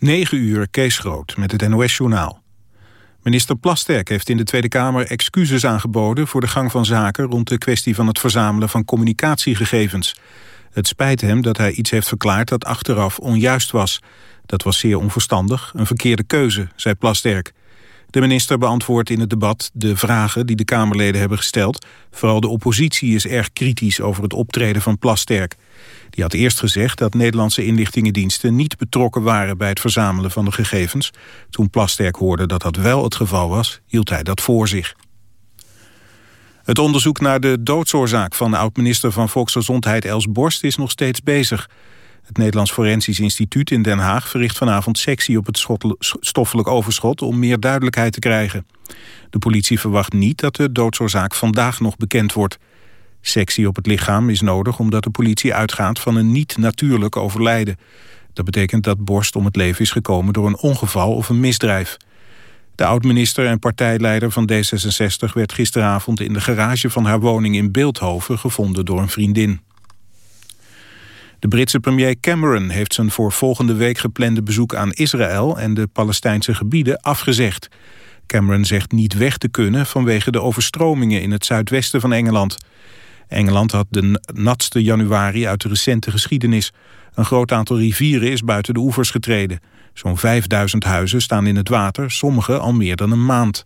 9 uur, Kees Groot, met het NOS-journaal. Minister Plasterk heeft in de Tweede Kamer excuses aangeboden... voor de gang van zaken rond de kwestie van het verzamelen van communicatiegegevens. Het spijt hem dat hij iets heeft verklaard dat achteraf onjuist was. Dat was zeer onverstandig, een verkeerde keuze, zei Plasterk. De minister beantwoordt in het debat de vragen die de Kamerleden hebben gesteld. Vooral de oppositie is erg kritisch over het optreden van Plasterk. Die had eerst gezegd dat Nederlandse inlichtingendiensten niet betrokken waren bij het verzamelen van de gegevens. Toen Plasterk hoorde dat dat wel het geval was, hield hij dat voor zich. Het onderzoek naar de doodsoorzaak van oud-minister van Volksgezondheid Els Borst is nog steeds bezig. Het Nederlands Forensisch Instituut in Den Haag verricht vanavond sectie op het stoffelijk overschot om meer duidelijkheid te krijgen. De politie verwacht niet dat de doodsoorzaak vandaag nog bekend wordt. Sectie op het lichaam is nodig omdat de politie uitgaat van een niet-natuurlijk overlijden. Dat betekent dat Borst om het leven is gekomen door een ongeval of een misdrijf. De oud-minister en partijleider van D66 werd gisteravond in de garage van haar woning in Beeldhoven gevonden door een vriendin. De Britse premier Cameron heeft zijn voor volgende week geplande bezoek aan Israël en de Palestijnse gebieden afgezegd. Cameron zegt niet weg te kunnen vanwege de overstromingen in het zuidwesten van Engeland. Engeland had de natste januari uit de recente geschiedenis. Een groot aantal rivieren is buiten de oevers getreden. Zo'n 5000 huizen staan in het water, sommige al meer dan een maand.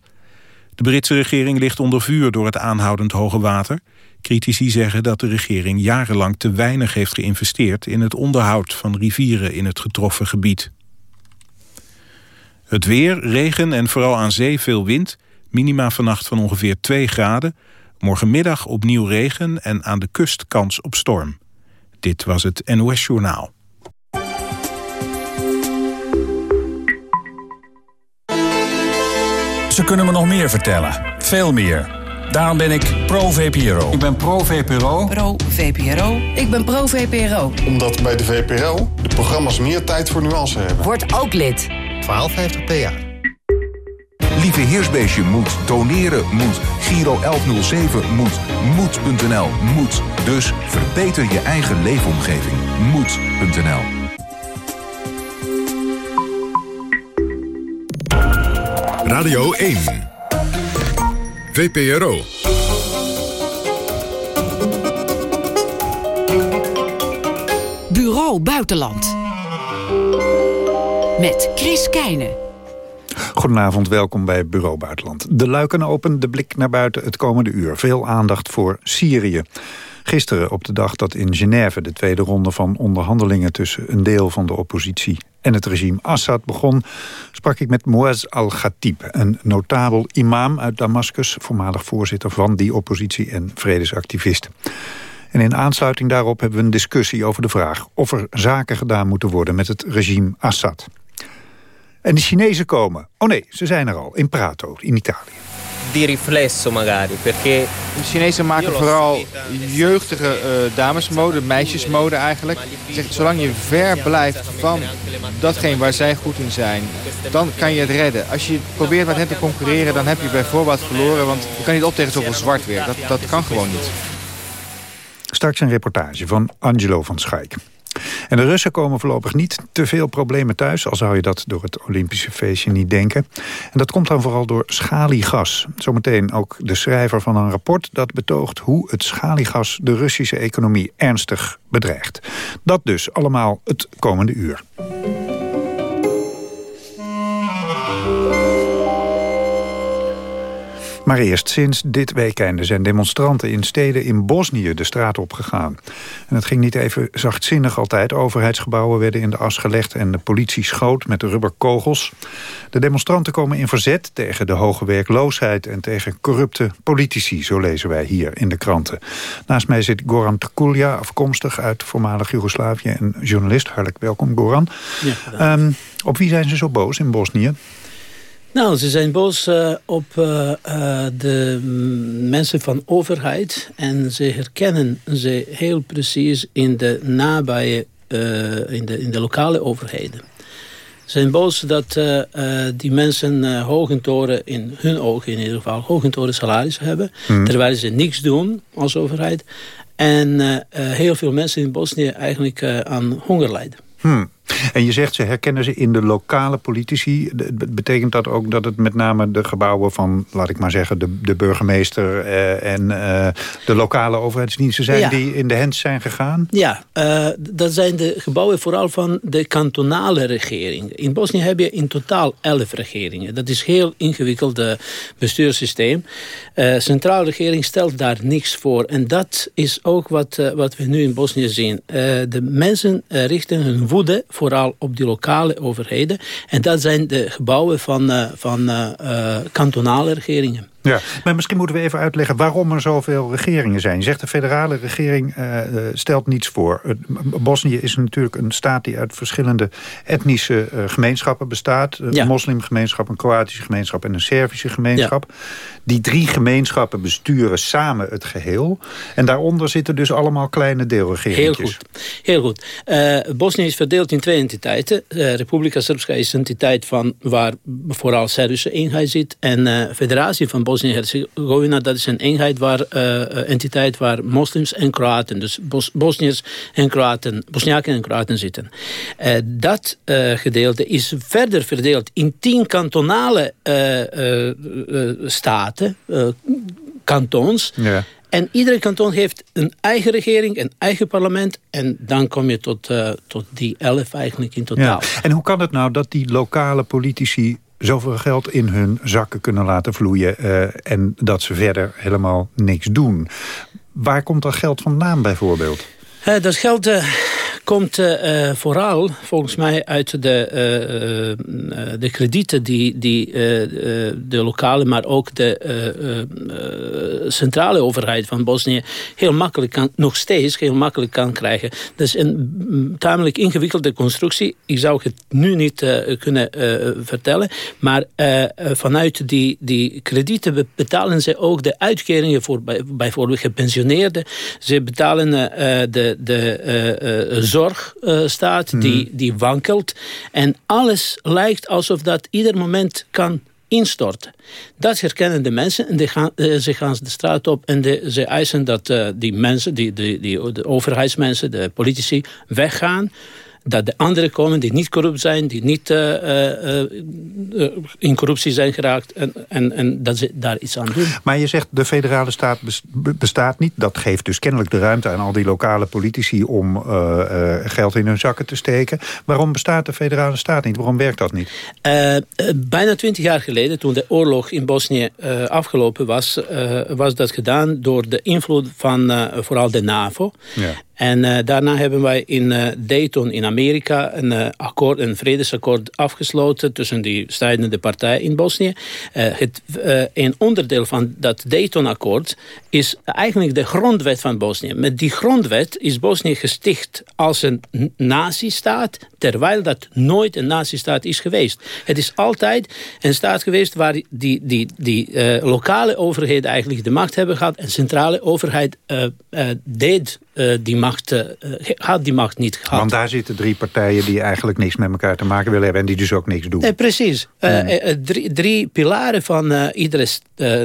De Britse regering ligt onder vuur door het aanhoudend hoge water. Critici zeggen dat de regering jarenlang te weinig heeft geïnvesteerd... in het onderhoud van rivieren in het getroffen gebied. Het weer, regen en vooral aan zee veel wind. Minima vannacht van ongeveer 2 graden. Morgenmiddag opnieuw regen en aan de kust kans op storm. Dit was het NOS Journaal. Ze kunnen me nog meer vertellen. Veel meer. Daarom ben ik pro-VPRO. Ik ben pro-VPRO. Pro-VPRO. Ik ben pro-VPRO. Omdat bij de VPRO de programma's meer tijd voor nuance hebben. Word ook lid. 1250 PA. Lieve Heersbeestje moet, doneren moet, Giro 1107 moet, moed.nl moet. Dus verbeter je eigen leefomgeving. Moed.nl Radio 1 VPRO. Bureau Buitenland. Met Chris Keijnen. Goedenavond, welkom bij Bureau Buitenland. De luiken open, de blik naar buiten het komende uur. Veel aandacht voor Syrië. Gisteren, op de dag dat in Genève de tweede ronde van onderhandelingen... tussen een deel van de oppositie en het regime Assad begon... sprak ik met Moaz al-Khatib, een notabel imam uit Damascus... voormalig voorzitter van die oppositie en vredesactivist. En in aansluiting daarop hebben we een discussie over de vraag... of er zaken gedaan moeten worden met het regime Assad. En de Chinezen komen. Oh nee, ze zijn er al, in Prato, in Italië di riflesso magari. Perché de Chinezen maken vooral jeugdige uh, damesmode, meisjesmode eigenlijk. Zegt, zolang je ver blijft van datgene waar zij goed in zijn, dan kan je het redden. Als je probeert met hen te concurreren, dan heb je bijvoorbeeld verloren. Want je kan niet op tegen zoveel zwart weer. Dat, dat kan gewoon niet. Straks een reportage van Angelo van Schaik. En de Russen komen voorlopig niet te veel problemen thuis... al zou je dat door het Olympische feestje niet denken. En dat komt dan vooral door schaliegas. Zometeen ook de schrijver van een rapport dat betoogt... hoe het schaliegas de Russische economie ernstig bedreigt. Dat dus allemaal het komende uur. Maar eerst, sinds dit weekende zijn demonstranten in steden in Bosnië de straat opgegaan. En het ging niet even zachtzinnig altijd. Overheidsgebouwen werden in de as gelegd en de politie schoot met rubberkogels. De demonstranten komen in verzet tegen de hoge werkloosheid en tegen corrupte politici, zo lezen wij hier in de kranten. Naast mij zit Goran Takulja, afkomstig uit voormalig Joegoslavië en journalist. Hartelijk welkom, Goran. Ja, um, op wie zijn ze zo boos in Bosnië? Nou, ze zijn boos uh, op uh, uh, de mensen van overheid. En ze herkennen ze heel precies in de nabije, in, de, in de lokale overheden. Ze zijn boos dat die mensen hogentoren, in hun ogen in ieder geval, hogentoren salarissen hebben. Hmm. Terwijl ze niks doen als overheid. En heel veel mensen in Bosnië eigenlijk aan honger lijden. Hmm. En je zegt, ze herkennen ze in de lokale politici. Betekent dat ook dat het met name de gebouwen van, laat ik maar zeggen... de, de burgemeester eh, en eh, de lokale overheidsdiensten zijn... die in de hand zijn gegaan? Ja, uh, dat zijn de gebouwen vooral van de kantonale regering. In Bosnië heb je in totaal elf regeringen. Dat is een heel ingewikkeld bestuurssysteem. centrale regering stelt daar niks voor. En dat is ook wat, wat we nu in Bosnië zien. de mensen richten hun woede vooral op die lokale overheden. En dat zijn de gebouwen van, uh, van uh, kantonale regeringen. Ja, maar misschien moeten we even uitleggen waarom er zoveel regeringen zijn. Je zegt de federale regering uh, stelt niets voor. Bosnië is natuurlijk een staat die uit verschillende etnische uh, gemeenschappen bestaat. Een moslimgemeenschap, een Kroatische gemeenschap en een Servische gemeenschap. Ja. Die drie gemeenschappen besturen samen het geheel. En daaronder zitten dus allemaal kleine deelregeringen. Heel goed. Heel goed. Bosnië is verdeeld in twee entiteiten. Republika Srpska is een entiteit van waar vooral Servische eenheid zit. En Federatie van Bosnië Bosnië-Herzegovina, dat is een eenheid waar, uh, entiteit waar moslims en Kroaten, dus Bos Bosniërs en Kroaten, Bosniaken en Kroaten zitten. Uh, dat uh, gedeelte is verder verdeeld in tien kantonale staten, kantons. Ja. En iedere kanton heeft een eigen regering, een eigen parlement. En dan kom je tot, uh, tot die elf eigenlijk in totaal. Ja. En hoe kan het nou dat die lokale politici zoveel geld in hun zakken kunnen laten vloeien... Uh, en dat ze verder helemaal niks doen. Waar komt dat geld vandaan bijvoorbeeld? Uh, dat geld uh, komt uh, vooral volgens mij uit de, uh, de kredieten die, die de lokale, maar ook de centrale overheid van Bosnië heel makkelijk kan, nog steeds heel makkelijk kan krijgen. Dat is een tamelijk ingewikkelde constructie. Ik zou het nu niet kunnen vertellen, maar vanuit die, die kredieten betalen ze ook de uitkeringen voor bijvoorbeeld gepensioneerden. Ze betalen de, de zorg uh, staat, mm. die, die wankelt. En alles lijkt alsof dat ieder moment kan instorten. Dat herkennen de mensen en die gaan, uh, ze gaan de straat op en de, ze eisen dat uh, die mensen, die, die, die, de overheidsmensen, de politici, weggaan dat de anderen komen die niet corrupt zijn, die niet uh, uh, in corruptie zijn geraakt en, en, en dat ze daar iets aan doen. Maar je zegt de federale staat bestaat niet. Dat geeft dus kennelijk de ruimte aan al die lokale politici om geld in hun zakken te steken. Waarom bestaat de federale staat niet? Waarom werkt dat niet? bijna twintig jaar geleden, toen de oorlog in Bosnië afgelopen was, was dat gedaan door de invloed van vooral de NAVO. Ja. En uh, daarna hebben wij in uh, Dayton in Amerika een, uh, akkoord, een vredesakkoord afgesloten tussen die strijdende partijen in Bosnië. het, een onderdeel van dat Dayton-akkoord is eigenlijk de grondwet van Bosnië. Met die grondwet is Bosnië gesticht als een nazistaat, terwijl dat nooit een nazistaat is geweest. Het is altijd een staat geweest waar die, die, die lokale overheden eigenlijk de macht hebben gehad en centrale overheid deed die macht, uh, had die macht niet gehad. Want daar zitten drie partijen die eigenlijk niks met elkaar te maken willen hebben... en die dus ook niks doen. Eh, precies. Hmm. drie, drie, pilaren van iedere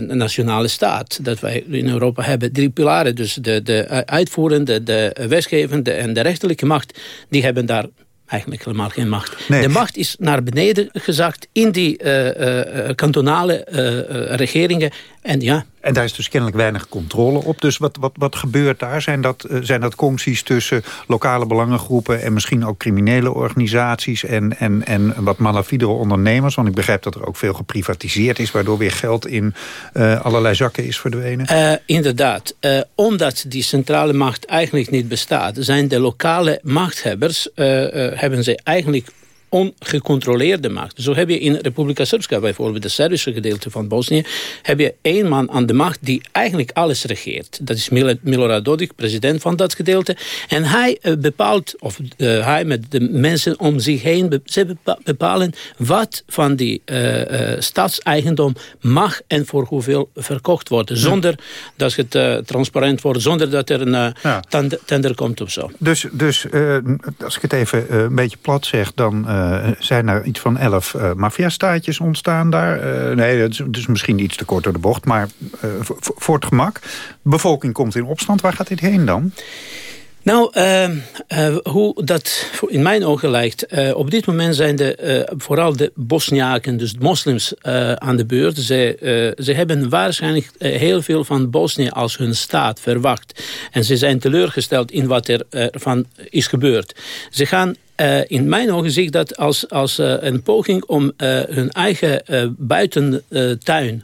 nationale staat... dat wij in Europa hebben. Drie pilaren, dus de, de uitvoerende, de wetgevende en de rechterlijke macht... die hebben daar eigenlijk helemaal geen macht. Nee. De macht is naar beneden gezakt in die uh, uh, kantonale uh, regeringen. En ja, en daar is dus kennelijk weinig controle op. Dus wat, wat, wat gebeurt daar? Zijn dat, uh, zijn dat concties tussen lokale belangengroepen... en misschien ook criminele organisaties en, en, en wat malafidere ondernemers? Want ik begrijp dat er ook veel geprivatiseerd is... waardoor weer geld in uh, allerlei zakken is verdwenen. Uh, inderdaad. omdat die centrale macht eigenlijk niet bestaat... zijn de lokale machthebbers... hebben ze eigenlijk ongecontroleerde macht. Zo heb je in Republika Srpska bijvoorbeeld, de Servische gedeelte van Bosnië, heb je één man aan de macht die eigenlijk alles regeert. Dat is Milorad Dodik, president van dat gedeelte. En hij uh, bepaalt, of uh, hij met de mensen om zich heen, ze bepalen wat van die uh, staatseigendom mag en voor hoeveel verkocht wordt. Zonder dat het transparant wordt, zonder dat er een ja. tender komt of zo. Dus, dus als ik het even een beetje plat zeg, dan uh, zijn er iets van elf uh, maffiastaatjes ontstaan daar. Uh, nee, dat is, misschien iets te kort door de bocht, maar voor het gemak. Bevolking komt in opstand. Waar gaat dit heen dan? Nou, uh, hoe dat in mijn ogen lijkt. Op dit moment zijn de, vooral de Bosniaken, dus de moslims, aan de beurt. Ze, ze hebben waarschijnlijk heel veel van Bosnië als hun staat verwacht. En ze zijn teleurgesteld in wat er van is gebeurd. Ze gaan uh, in mijn ogen zie ik dat als, als uh, een poging om uh, hun eigen buitentuin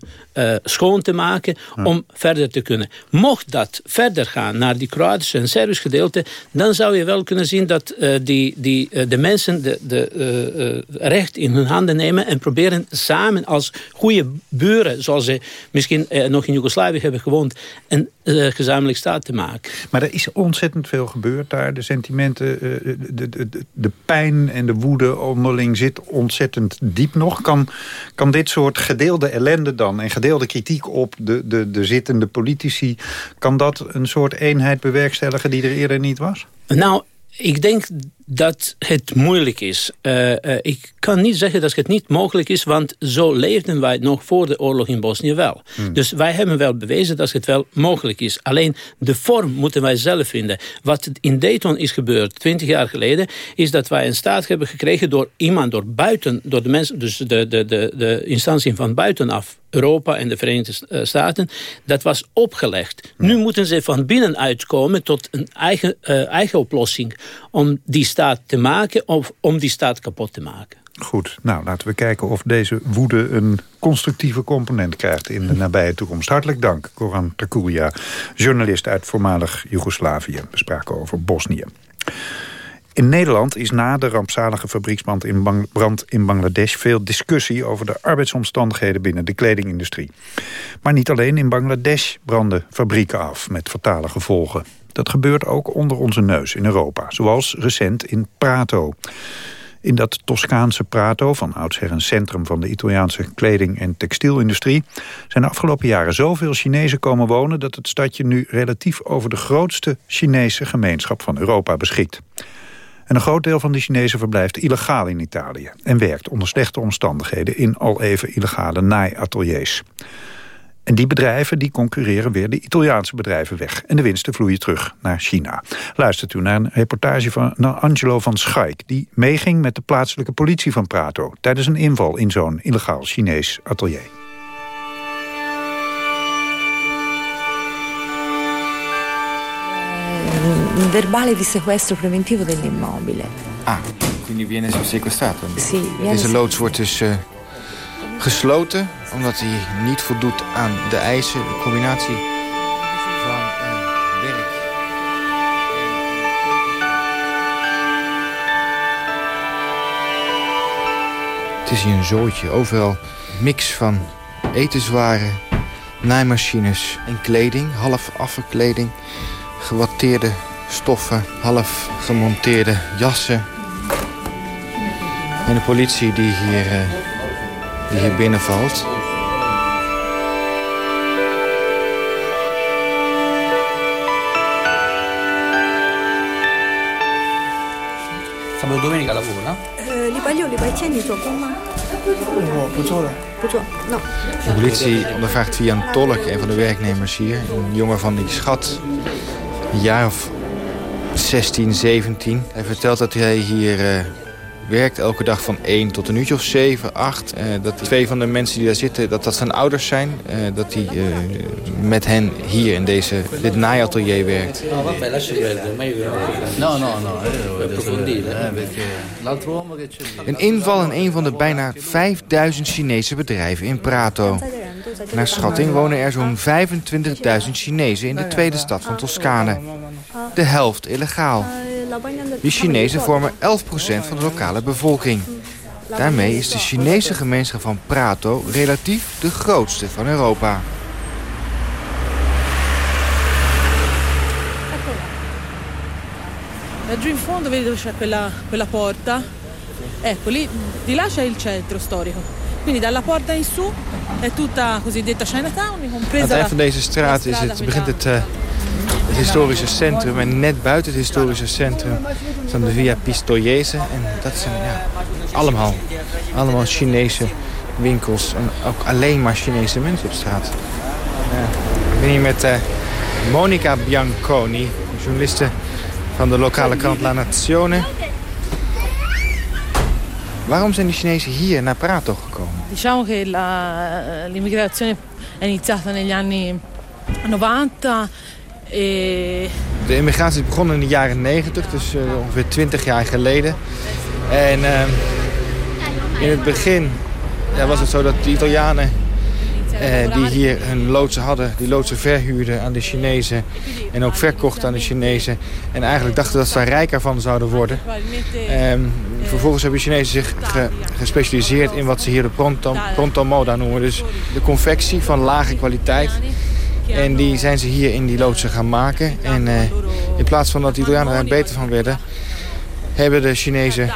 schoon te maken om verder te kunnen. Mocht dat verder gaan naar die Kroatische en Servische gedeelte, dan zou je wel kunnen zien dat die, die, de mensen de, de recht in hun handen nemen en proberen samen als goede buren, zoals ze misschien nog in Joegoslavië hebben gewoond, een gezamenlijk staat te maken. Maar er is ontzettend veel gebeurd daar. De sentimenten, de, de, de, de pijn en de woede onderling zit ontzettend diep nog. Kan, kan dit soort gedeelde ellende dan en gedeelde kritiek op de, de, de zittende politici... kan dat een soort eenheid bewerkstelligen die er eerder niet was? Nou, ik denk dat het moeilijk is. Uh, uh, ik kan niet zeggen dat het niet mogelijk is... want zo leefden wij nog voor de oorlog in Bosnië wel. Hmm. Dus wij hebben wel bewezen dat het wel mogelijk is. Alleen de vorm moeten wij zelf vinden. Wat in Dayton is gebeurd, twintig jaar geleden... is dat wij een staat hebben gekregen door iemand, door buiten... door de mensen, dus de, de, de, de instantie van buitenaf... Europa en de Verenigde eh, Staten, dat was opgelegd. Nu moeten ze van binnenuit komen tot een eigen, uh, eigen oplossing... om die staat te maken of om die staat kapot te maken. Goed, nou laten we kijken of deze woede een constructieve component krijgt in de nabije toekomst. Hartelijk dank, Koran Takulia, journalist uit voormalig Joegoslavië. We spraken over Bosnië. In Nederland is na de rampzalige fabrieksbrand in, brand in Bangladesh... veel discussie over de arbeidsomstandigheden binnen de kledingindustrie. Maar niet alleen in Bangladesh branden fabrieken af met fatale gevolgen. Dat gebeurt ook onder onze neus in Europa, zoals recent in Prato. In dat Toscaanse Prato, van oudsher een centrum van de Italiaanse kleding- en textielindustrie, zijn de afgelopen jaren zoveel Chinezen komen wonen dat het stadje nu relatief over de grootste Chinese gemeenschap van Europa beschikt. En een groot deel van de Chinezen verblijft illegaal in Italië... en werkt onder slechte omstandigheden in al even illegale naaiateliers. En die bedrijven die concurreren weer de Italiaanse bedrijven weg. En de winsten vloeien terug naar China. Luistert u naar een reportage van Angelo van Schaik... die meeging met de plaatselijke politie van Prato... tijdens een inval in zo'n illegaal Chinees atelier. Verbale di sequestro preventivo dell'immobile. Ah, quindi viene sequestrato? Sì. Viene Deze loods wordt dus uh, gesloten omdat hij niet voldoet aan de eisen, de combinatie van uh, werk. Het is hier een zootje. Overal mix van etenswaren, naaimachines en kleding. Half afverkleding, gewatteerde stoffen, half gemonteerde jassen. En de politie die hier, uh, die hier binnenvalt. Sabato domenica li paglio, li? No. De politie ondervraagt via een tolk een van de werknemers hier. Een jongen van, ik schat, een jaar of 16, 17. Hij vertelt dat hij hier uh, werkt elke dag van 1 tot een uurtje of 7, 8. Uh, dat twee van de mensen die daar zitten, dat dat zijn ouders zijn. Uh, dat hij met hen hier in deze, dit naaiatelier werkt. No, no, no. Een inval in een van de bijna 5000 Chinese bedrijven in Prato. Naar schatting wonen er zo'n 25.000 Chinezen in de tweede stad van Toscane. De helft illegaal. Die Chinezen vormen 11% van de lokale bevolking. Daarmee is de Chinese gemeenschap van Prato relatief de grootste van Europa. Laggiù in fondo vedi dove c'è quella, quella porta. Ecco, lì, di là c'è il centro storico. Quindi dalla porta in su è tutta cosiddetta Chinatown, Aan compresa het eind van deze straat is het, begint het, uh, het historische centrum. En net buiten het historische centrum staan de Via Pistoiese. En dat zijn ja, allemaal, allemaal Chinese winkels. En ook alleen maar Chinese mensen op straat. Uh, ik ben hier met uh, Monica Bianconi, journaliste van de lokale krant La Nazione. Waarom zijn die Chinezen hier naar Prato gekomen? Diciamo che l'immigrazione è iniziata negli anni 90 e De immigratie is begonnen in de jaren 90, dus eh, ongeveer 20 jaar geleden. En eh, in het begin ja, was het zo dat de Italianen eh, die hier hun loodsen hadden, die loodsen verhuurden aan de Chinezen en ook verkochten aan de Chinezen. En eigenlijk dachten dat ze daar rijker van zouden worden. Vervolgens hebben de Chinezen zich ge- gespecialiseerd in wat ze hier de pronto, pronto moda noemen. Dus de confectie van lage kwaliteit. En die zijn ze hier in die loodsen gaan maken. En eh, in plaats van dat de Italianen er beter van werden... hebben de Chinezen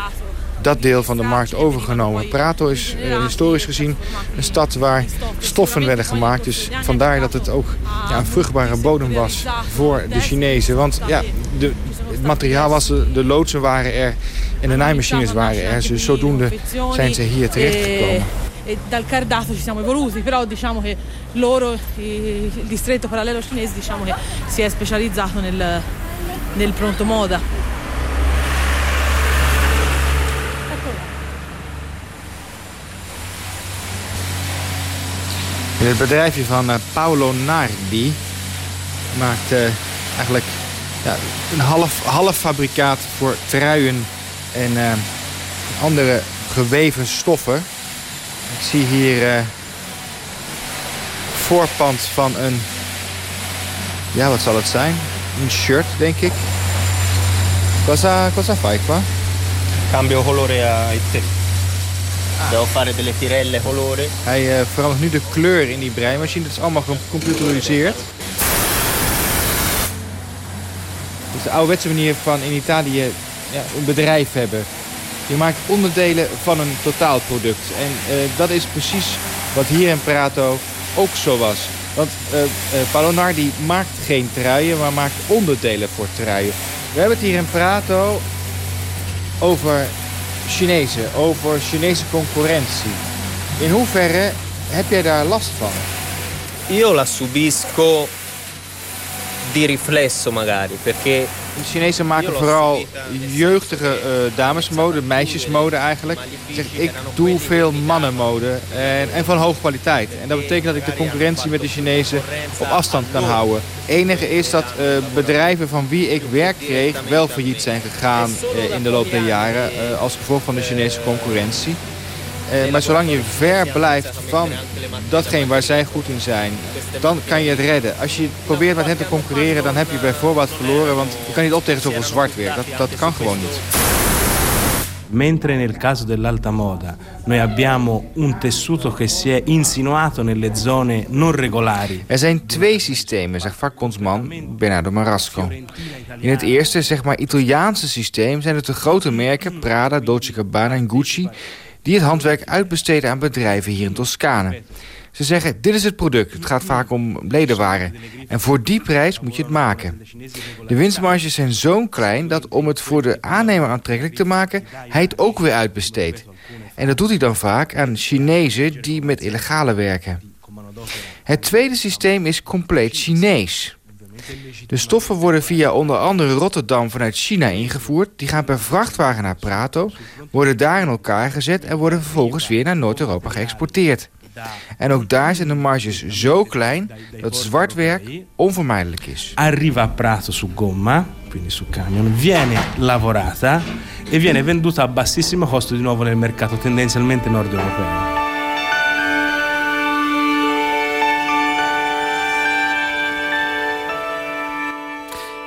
dat deel van de markt overgenomen. Prato is eh, historisch gezien een stad waar stoffen werden gemaakt. Dus vandaar dat het ook ja, een vruchtbare bodem was voor de Chinezen. Want ja, de, het materiaal was de loodsen waren er en de naaimachines waren er. Dus zodoende zijn ze hier terechtgekomen. e dal cardato ci siamo evoluti, però diciamo che loro, il distretto parallelo cinese, diciamo che si è specializzato nel, nel pronto moda. In het bedrijfje van eh, Paolo Nardi maakt eh, eigenlijk ja, een half, half fabrikaat voor truien en eh, andere geweven stoffen. Ik zie hier eh voorpand van een, ja wat zal het zijn? Een shirt denk ik. Cosa, cosa fai qua? Cambio colore ai te. Devo fare delle tirelle colore. Hij eh, verandert nu de kleur in die breimachine. Dat is allemaal gecomputeriseerd. Het is de ouderwetse manier van in Italië ja, een bedrijf hebben. Je maakt onderdelen van een totaalproduct. En eh, dat is precies wat hier in Prato ook zo was. Want eh eh, Paolo Nardi maakt geen truien, maar maakt onderdelen voor truien. We hebben het hier in Prato over Chinezen, over Chinese concurrentie. In hoeverre heb jij daar last van? Io la subisco di riflesso magari, perché De Chinezen maken vooral jeugdige eh, damesmode, meisjesmode eigenlijk. Zeg, ik doe veel mannenmode en, en van hoge kwaliteit. En dat betekent dat ik de concurrentie met de Chinezen op afstand kan houden. enige is dat eh, bedrijven van wie ik werk kreeg wel failliet zijn gegaan eh, in de loop der jaren als gevolg van de Chinese concurrentie. Eh, maar zolang je ver blijft van datgene waar zij goed in zijn, dan kan je het redden. Als je probeert met hen te concurreren, dan heb je bijvoorbeeld verloren, want je kan niet op tegen zoveel zwart weer. Dat, dat kan gewoon niet. Mentre nel caso dell'alta moda noi abbiamo un tessuto che si è insinuato nelle zone non regolari. Er zijn twee systemen, zegt vakbondsman Bernardo Marasco. In het eerste, zeg maar Italiaanse systeem, zijn het de grote merken Prada, Dolce Gabbana en Gucci... die het handwerk uitbesteden aan bedrijven hier in Toscane. Ze zeggen, dit is het product. Het gaat vaak om ledenwaren. En voor die prijs moet je het maken. De winstmarges zijn zo klein dat om het voor de aannemer aantrekkelijk te maken... hij het ook weer uitbesteedt. En dat doet hij dan vaak aan Chinezen die met illegale werken. Het tweede systeem is compleet Chinees. De stoffen worden via onder andere Rotterdam vanuit China ingevoerd. Die gaan per vrachtwagen naar Prato, worden daar in elkaar gezet... en worden vervolgens weer naar Noord-Europa geëxporteerd. En ook daar zijn de marges zo klein dat zwart werk onvermijdelijk is. Arriva Prato su gomma, quindi su camion, viene lavorata e viene venduta a bassissimo costo di nuovo nel mercato tendenzialmente nord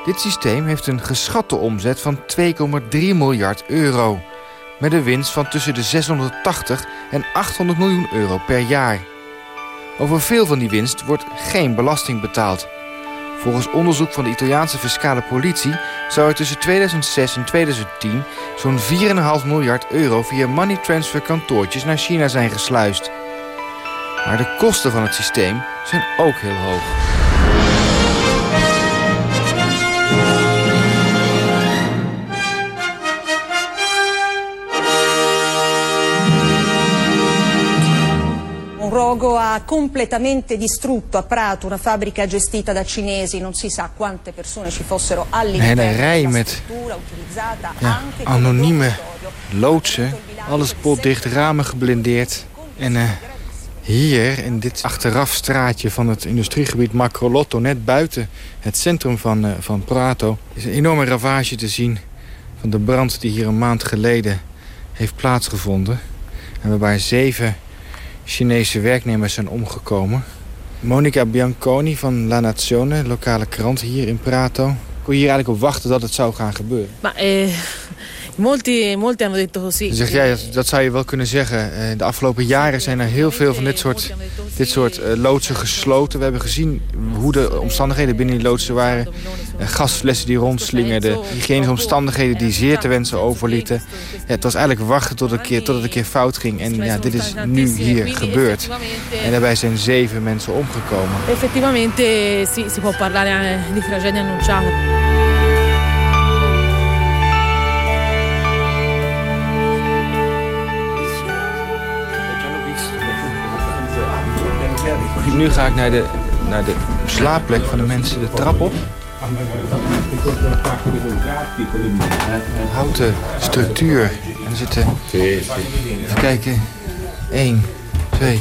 Dit systeem heeft een geschatte omzet van 2,3 miljard euro. Met een winst van tussen de 680 en 800 miljoen euro per jaar. Over veel van die winst wordt geen belasting betaald. Volgens onderzoek van de Italiaanse fiscale politie zou er tussen 2006 en 2010 zo'n 4,5 miljard euro via money transfer kantoortjes naar China zijn gesluist. Maar de kosten van het systeem zijn ook heel hoog. Fuoco ha completamente distrutto a Prato una fabbrica gestita da cinesi, non si sa quante persone ci fossero Een all'interno rij della met ja, anonieme loodsen. Alles potdicht, ramen geblindeerd. En eh, hier, in dit achterafstraatje van het industriegebied Macrolotto... net buiten het centrum van, eh, van Prato... is een enorme ravage te zien van de brand die hier een maand geleden heeft plaatsgevonden. En waarbij zeven Chinese werknemers zijn omgekomen. Monica Bianconi van La Nazione, lokale krant hier in Prato. Kon je hier eigenlijk op wachten dat het zou gaan gebeuren? Ma eh, molti, molti hanno detto così. Dan zeg jij, dat, zou je wel kunnen zeggen. Eh, De afgelopen jaren zijn er heel veel van dit soort, dit soort eh, loodsen gesloten. We hebben gezien hoe de omstandigheden binnen die loodsen waren. Eh, Gasflessen die rondslingerden. Hygiënische omstandigheden die zeer te wensen overlieten. Ja, het was eigenlijk wachten tot, een keer, tot het een keer fout ging. En ja, dit is nu hier gebeurd. En daarbij zijn zeven mensen omgekomen. Effettivamente sì, si può parlare di tragedia annunciata. Nu ga ik naar de, naar de slaapplek van de mensen de trap op. Een houten structuur. En er zitten, even kijken, 1, 2,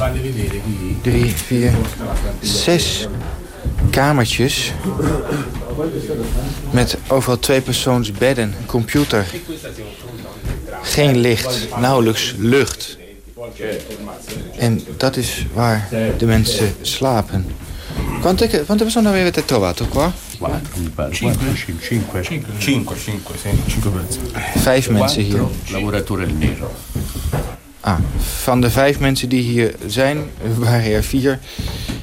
3, 4, 6 kamertjes. Met overal twee persoons bedden, computer. Geen licht, nauwelijks lucht. En dat is waar de mensen slapen. Quante, quante persone avete trovato qua? Vijf mensen hier. Ah, van de vijf mensen die hier zijn, waren er vier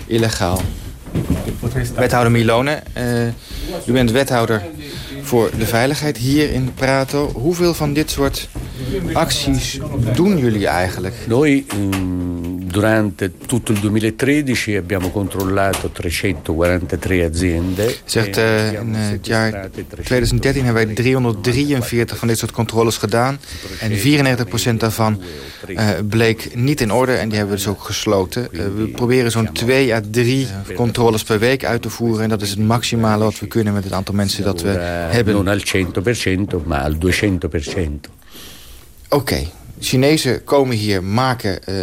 illegaal. Wethouder Milone, eh, u bent wethouder voor de veiligheid hier in Prato. Hoeveel van dit soort acties doen jullie eigenlijk? Noi mm, durante tutto il 2013 abbiamo controllato 343 aziende. Zegt eh, in eh, het jaar 2013 hebben wij 343 van dit soort controles gedaan. En 94% daarvan eh, bleek niet in orde en die hebben we dus ook gesloten. Eh, we proberen zo'n 2 à 3 controles per week uit te voeren. En dat is het maximale wat we kunnen met het aantal mensen dat we hebben. Non al 100%, ma al 200%. Oké, Chinezen komen hier, maken, eh,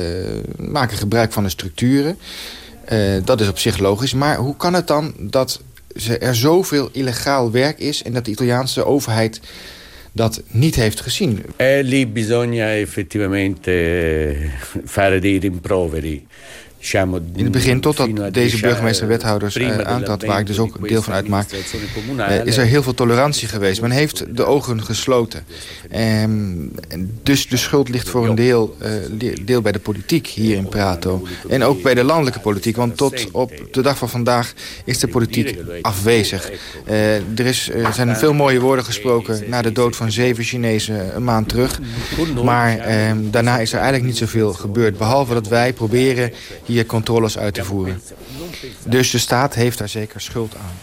maken gebruik van de structuren. Eh, dat is op zich logisch. Maar hoe kan het dan dat er zoveel illegaal werk is... en dat de Italiaanse overheid dat niet heeft gezien? E lì bisogna effettivamente eh, fare dei rimproveri. In het begin, totdat deze dieci burgemeester anni, wethouders prima eh, aantrad... waar ik dus ook deel van uitmaak... eh, is er heel veel tolerantie geweest. Men heeft de ogen gesloten. Ehm, dus de schuld ligt voor een deel, eh, deel bij de politiek hier in Prato. En ook bij de landelijke politiek. Want tot op de dag van vandaag is de politiek afwezig. Eh, er, is, er zijn veel mooie woorden gesproken... na de dood van zeven Chinezen een maand terug. Maar ehm, daarna is er eigenlijk niet zoveel gebeurd. Behalve dat wij proberen hier controles uit te voeren. Dus de staat heeft daar zeker schuld aan.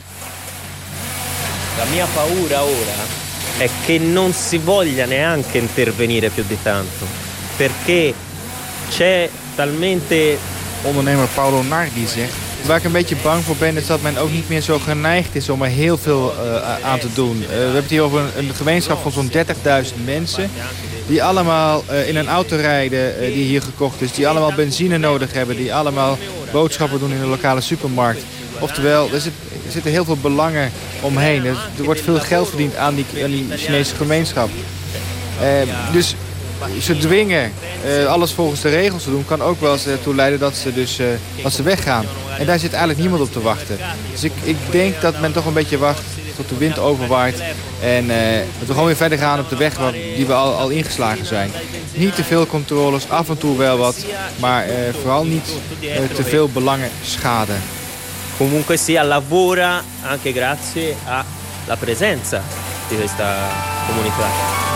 La mia paura ora è che non si voglia neanche intervenire più di tanto. Perché c'è talmente... Ondernemer Paolo Nardi zegt... Waar ik een beetje bang voor ben, is dat men ook niet meer zo geneigd is om er heel veel eh, aan te doen. Eh, we hebben het hier over een, een gemeenschap van zo'n 30.000 mensen. Die allemaal eh, in een auto rijden eh, die hier gekocht is. Die allemaal benzine nodig hebben. Die allemaal boodschappen doen in de lokale supermarkt. Oftewel, er, zit, er zitten heel veel belangen omheen. Er, wordt veel geld verdiend aan die, Chinese gemeenschap. Eh, dus ze dwingen alles volgens de regels te doen... kan ook wel eens ertoe leiden dat ze, dus, dat ze weggaan. En daar zit eigenlijk niemand op te wachten. Dus ik, ik denk dat men toch een beetje wacht tot de wind overwaait... en eh, dat we gewoon weer verder gaan op de weg waar, die we al, al ingeslagen zijn. Niet te veel controles, af en toe wel wat... maar eh, vooral niet eh, te veel belangen schaden. Comunque sia lavora anche grazie alla presenza di questa comunità.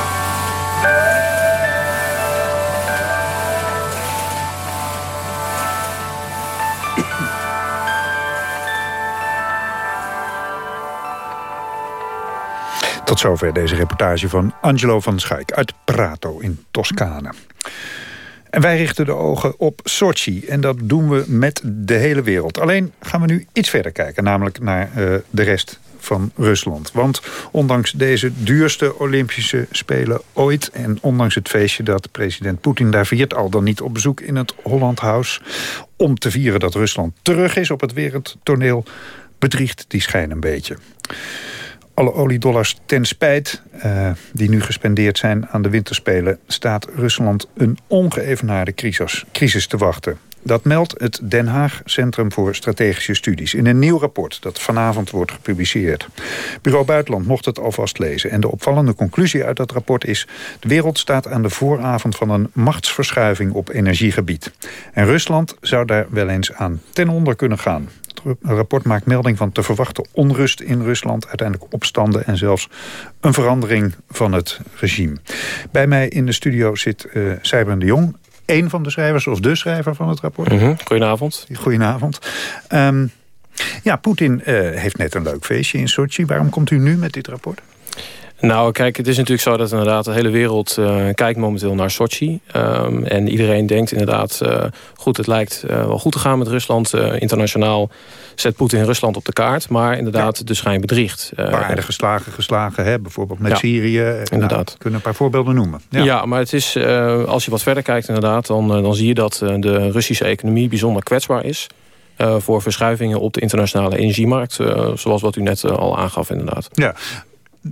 Tot zover deze reportage van Angelo van Schaik uit Prato in Toscane. En wij richten de ogen op Sochi. En dat doen we met de hele wereld. Alleen gaan we nu iets verder kijken. Namelijk naar uh, de rest van Rusland. Want ondanks deze duurste Olympische Spelen ooit... en ondanks het feestje dat president Poetin daar viert... al dan niet op bezoek in het Holland House... om te vieren dat Rusland terug is op het wereldtoneel... bedriegt die schijn een beetje alle oliedollars ten spijt uh, die nu gespendeerd zijn aan de winterspelen... staat Rusland een ongeëvenaarde crisis, crisis te wachten. Dat meldt het Den Haag Centrum voor Strategische Studies... in een nieuw rapport dat vanavond wordt gepubliceerd. Bureau Buitenland mocht het alvast lezen. En de opvallende conclusie uit dat rapport is... de wereld staat aan de vooravond van een machtsverschuiving op energiegebied. En Rusland zou daar wel eens aan ten onder kunnen gaan. Het rapport maakt melding van te verwachten onrust in Rusland... uiteindelijk opstanden en zelfs een verandering van het regime. Bij mij in de studio zit uh, Sijbren de Jong een van de schrijvers of de schrijver van het rapport. Mm -hmm. Goedenavond. Goedenavond. Um, ja, Poetin uh, heeft net een leuk feestje in Sochi. Waarom komt u nu met dit rapport? Nou, kijk, het is natuurlijk zo dat inderdaad de hele wereld uh, kijkt momenteel naar Sochi. Um, en iedereen denkt inderdaad, uh, goed, het lijkt uh, wel goed te gaan met Rusland. internationaal zet Poetin Rusland op de kaart. Maar inderdaad, ja. de schijn bedriegt. Een paar aardige slagen geslagen, hè? bijvoorbeeld met ja, Syrië. Inderdaad. Nou, kunnen een paar voorbeelden noemen. Ja, ja maar het is, als je wat verder kijkt inderdaad... dan, dan zie je dat de Russische economie bijzonder kwetsbaar is... voor verschuivingen op de internationale energiemarkt. zoals wat u net al aangaf inderdaad. Ja,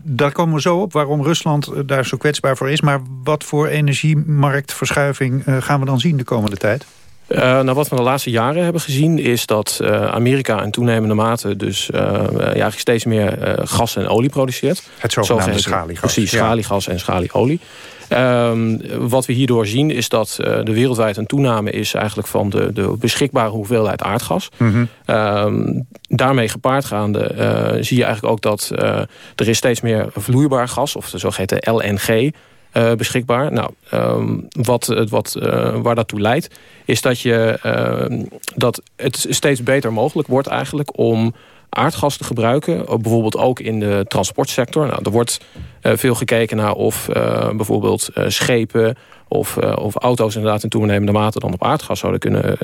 daar komen we zo op waarom Rusland eh, daar zo kwetsbaar voor is. Maar wat voor energiemarktverschuiving uh, gaan we dan zien de komende tijd? Uh, nou, wat we de laatste jaren hebben gezien is dat uh, Amerika in toenemende mate dus uh, ja, steeds meer gas en olie produceert. Het zogenaamde schaliegas. Precies, schaliegas en schalieolie. Um, wat we hierdoor zien is dat uh, er wereldwijd een toename is eigenlijk van de, de beschikbare hoeveelheid aardgas. Mm -hmm. um, daarmee gepaardgaande uh, zie je eigenlijk ook dat uh, er is steeds meer vloeibaar gas, of de zogeheten LNG, uh, beschikbaar. Nou, um, wat, wat, uh, waar dat toe leidt, is dat, je, uh, dat het steeds beter mogelijk wordt eigenlijk om aardgas te gebruiken. Bijvoorbeeld ook in de transportsector. Nou, er wordt veel gekeken naar of bijvoorbeeld schepen of, of auto's inderdaad in toenemende mate dan op aardgas zouden kunnen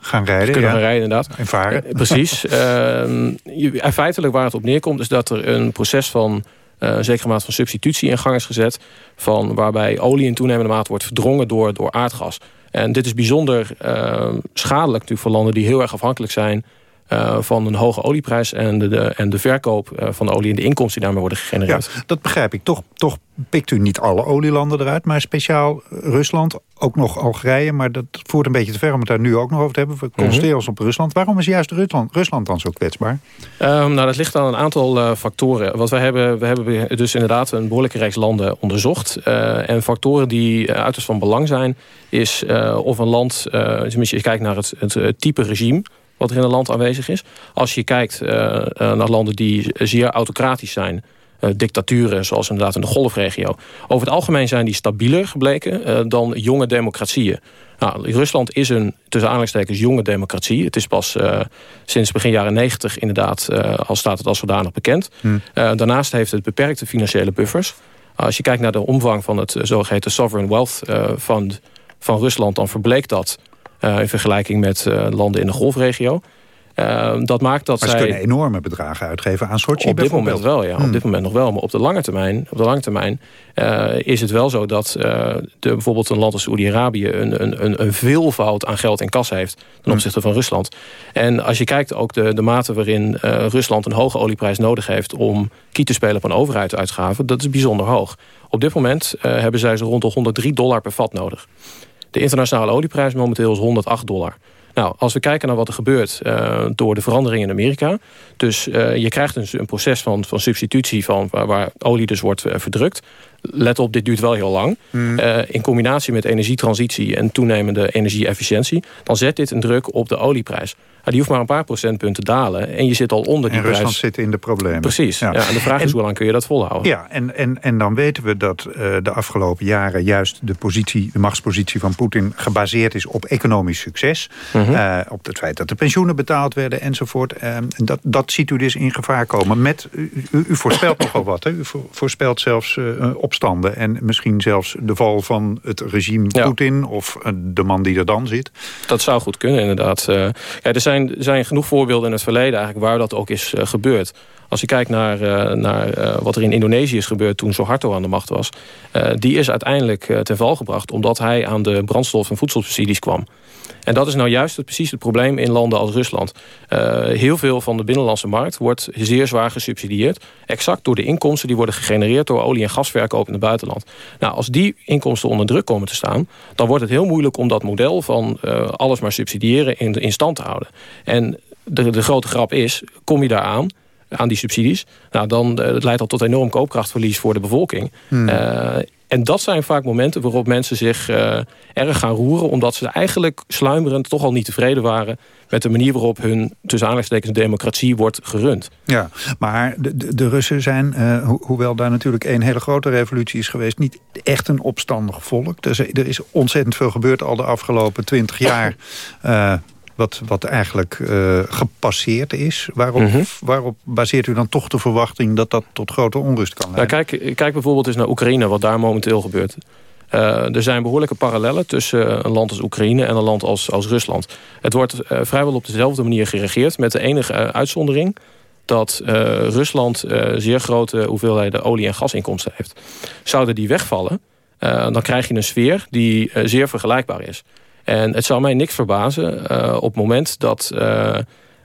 gaan rijden. Kunnen ja. gaan rijden, inderdaad. En varen. precies. uh, feitelijk waar het op neerkomt is dat er een proces van uh, zekere mate van substitutie in gang is gezet. Van waarbij olie in toenemende mate wordt verdrongen door, door aardgas. En dit is bijzonder uh, schadelijk natuurlijk voor landen die heel erg afhankelijk zijn uh, van een hoge olieprijs en de, de en de verkoop uh, van de olie en de inkomsten die daarmee worden gegenereerd. Ja, dat begrijp ik. Toch, toch pikt u niet alle olielanden eruit, maar speciaal Rusland, ook nog Algerije, maar dat voert een beetje te ver om het daar nu ook nog over te hebben. We mhm. concentreren ons op Rusland. Waarom is juist Rusland, Rusland dan zo kwetsbaar? Um, nou, dat ligt aan een aantal uh, factoren. Wat we hebben, we hebben dus inderdaad een behoorlijke reeks landen onderzocht. Uh, en factoren die uh, uiterst van belang zijn, is of een land, tenminste je kijkt naar het, het type regime wat er in een land aanwezig is. Als je kijkt uh, naar landen die zeer autocratisch zijn... Uh, dictaturen, zoals inderdaad in de golfregio. Over het algemeen zijn die stabieler gebleken uh, dan jonge democratieën. Nou, Rusland is een, tussen aanleidingstekens, jonge democratie. Het is pas uh, sinds begin jaren negentig inderdaad, al staat het als zodanig bekend. Hmm. daarnaast heeft het beperkte financiële buffers. als je kijkt naar de omvang van het zogeheten Sovereign Wealth Fund van Rusland... dan verbleekt dat in vergelijking met uh, landen in de golfregio. Uh, dat maakt dat maar zij... ze kunnen enorme bedragen uitgeven aan Sochi Op dit moment wel, ja. Hmm. Op dit moment nog wel. Maar op de lange termijn, op de lange termijn is het wel zo dat de, bijvoorbeeld een land als Saoedi-Arabië... Een, een, een, veelvoud aan geld in kas heeft ten hmm. opzichte van Rusland. En als je kijkt ook de, de mate waarin Rusland een hoge olieprijs nodig heeft... om kiet te spelen op een overheidsuitgave, dat is bijzonder hoog. Op dit moment hebben zij zo rond de 103 dollar per vat nodig. De internationale olieprijs momenteel is 108 dollar. Nou, als we kijken naar wat er gebeurt uh, door de verandering in Amerika... dus uh, je krijgt een, een, proces van, van substitutie van, waar, waar olie dus wordt uh, verdrukt. Let op, dit duurt wel heel lang. Mm. in combinatie met energietransitie en toenemende energie-efficiëntie... dan zet dit een druk op de olieprijs. Die hoeft maar een paar procentpunten te dalen. En je zit al onder die en Rusland prijs. zit in de problemen. Precies. Ja. en de vraag is hoe lang kun je dat volhouden? Ja, en, en, en dan weten we dat uh, de afgelopen jaren... juist de, positie, de machtspositie van Poetin gebaseerd is op economisch succes. Mm -hmm. uh, op het feit dat de pensioenen betaald werden enzovoort. Uh, dat, dat ziet u dus in gevaar komen. Met, u, u, u voorspelt nogal wat. Hè? U voorspelt zelfs opstanden. En misschien zelfs de val van het regime ja. Poetin... of de man die er dan zit. Dat zou goed kunnen, inderdaad. ja, er zijn, zijn genoeg voorbeelden in het verleden eigenlijk waar dat ook is uh, gebeurd. Als je kijkt naar, uh, naar uh, wat er in Indonesië is gebeurd toen Suharto aan de macht was... die is uiteindelijk ten val gebracht omdat hij aan de brandstof- en voedselsubsidies kwam. En dat is nou juist het, precies het probleem in landen als Rusland. Heel veel van de binnenlandse markt wordt zeer zwaar gesubsidieerd. Exact door de inkomsten die worden gegenereerd... door olie- en gasverkoop in het buitenland. Nou, als die inkomsten onder druk komen te staan... dan wordt het heel moeilijk om dat model van alles maar subsidiëren in, stand te houden. En de, de grote grap is, kom je daar aan die subsidies... Nou, dan het leidt dat tot enorm koopkrachtverlies voor de bevolking. Hmm. Uh, en dat zijn vaak momenten waarop mensen zich uh, erg gaan roeren... omdat ze eigenlijk sluimerend toch al niet tevreden waren... met de manier waarop hun, tussen democratie wordt gerund. Ja, maar de, de, de Russen zijn, uh, ho hoewel daar natuurlijk een hele grote revolutie is geweest... niet echt een opstandig volk. Er is, er is ontzettend veel gebeurd al de afgelopen twintig jaar... Uh, wat, wat eigenlijk uh, gepasseerd is. Waarop, mm -hmm. waarop baseert u dan toch de verwachting dat dat tot grote onrust kan leiden? Nou, kijk, kijk bijvoorbeeld eens naar Oekraïne, wat daar momenteel gebeurt. Uh, er zijn behoorlijke parallellen tussen een land als Oekraïne en een land als, als Rusland. Het wordt uh, vrijwel op dezelfde manier geregeerd, met de enige uitzondering dat Rusland zeer grote hoeveelheden olie- en gasinkomsten heeft. Zouden die wegvallen, dan krijg je een sfeer die zeer vergelijkbaar is. En het zou mij niks verbazen uh, op het moment dat uh,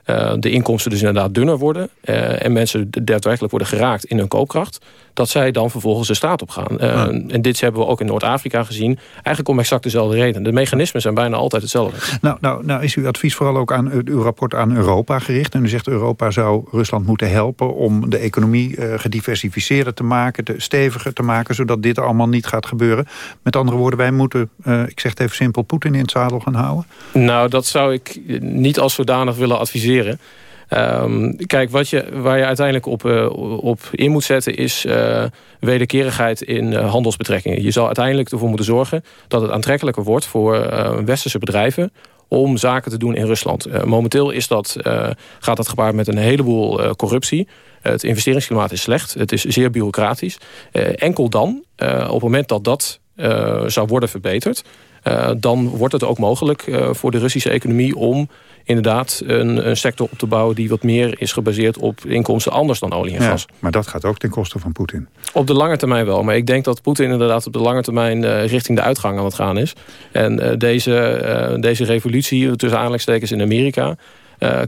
uh, de inkomsten dus inderdaad dunner worden... en mensen daadwerkelijk worden geraakt in hun koopkracht... dat zij dan vervolgens de straat op gaan. Ja. En dit hebben we ook in Noord-Afrika gezien. Eigenlijk om exact dezelfde reden. De mechanismen zijn bijna altijd hetzelfde. Nou, nou, nou is uw advies vooral ook aan uw rapport aan Europa gericht. En u zegt Europa zou Rusland moeten helpen... om de economie gediversifieerder te maken, te steviger te maken... zodat dit allemaal niet gaat gebeuren. Met andere woorden, wij moeten, ik zeg het even simpel... Poetin in het zadel gaan houden? Nou, dat zou ik niet als zodanig willen adviseren. Um, kijk, wat je, waar je uiteindelijk op, uh, op in moet zetten... is uh, wederkerigheid in uh, handelsbetrekkingen. Je zal uiteindelijk ervoor moeten zorgen... dat het aantrekkelijker wordt voor westerse bedrijven om zaken te doen in Rusland. momenteel is dat, gaat dat gepaard met een heleboel corruptie. Het investeringsklimaat is slecht. Het is zeer bureaucratisch. enkel dan, op het moment dat dat zou worden verbeterd... dan wordt het ook mogelijk voor de Russische economie... om inderdaad een, een, sector op te bouwen... die wat meer is gebaseerd op inkomsten anders dan olie en ja, gas. Maar dat gaat ook ten koste van Poetin. Op de lange termijn wel. Maar ik denk dat Poetin inderdaad op de lange termijn... Uh, richting de uitgang aan het gaan is. En uh, deze, uh, deze revolutie tussen aanleidingstekens in Amerika...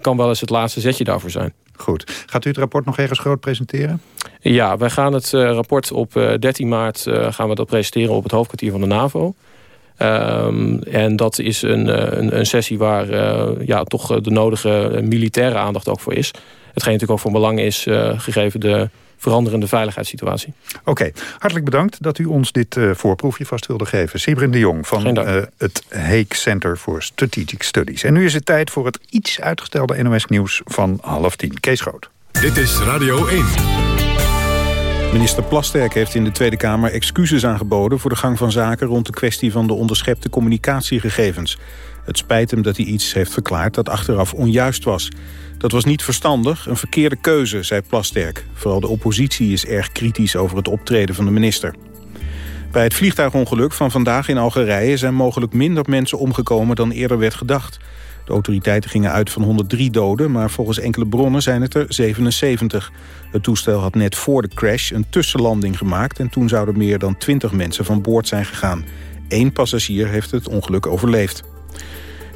kan wel eens het laatste zetje daarvoor zijn. Goed. Gaat u het rapport nog ergens groot presenteren? Ja, wij gaan het rapport op 13 maart gaan we dat presenteren... op het hoofdkwartier van de NAVO. Um, en dat is een, een, een sessie waar uh, ja, toch de nodige militaire aandacht ook voor is. Hetgeen natuurlijk ook van belang is, uh, gegeven de veranderende veiligheidssituatie. Oké, okay. hartelijk bedankt dat u ons dit uh, voorproefje vast wilde geven. Sibrin de Jong van het Hague Center for Strategic Studies. En nu is het tijd voor het iets uitgestelde NOS Nieuws van half tien. Kees Groot. Dit is Radio 1. Minister Plasterk heeft in de Tweede Kamer excuses aangeboden... voor de gang van zaken rond de kwestie van de onderschepte communicatiegegevens. Het spijt hem dat hij iets heeft verklaard dat achteraf onjuist was. Dat was niet verstandig, een verkeerde keuze, zei Plasterk. Vooral de oppositie is erg kritisch over het optreden van de minister. Bij het vliegtuigongeluk van vandaag in Algerije... zijn mogelijk minder mensen omgekomen dan eerder werd gedacht. De autoriteiten gingen uit van 103 doden, maar volgens enkele bronnen zijn het er 77. Het toestel had net voor de crash een tussenlanding gemaakt... en toen zouden meer dan 20 mensen van boord zijn gegaan. Eén passagier heeft het ongeluk overleefd.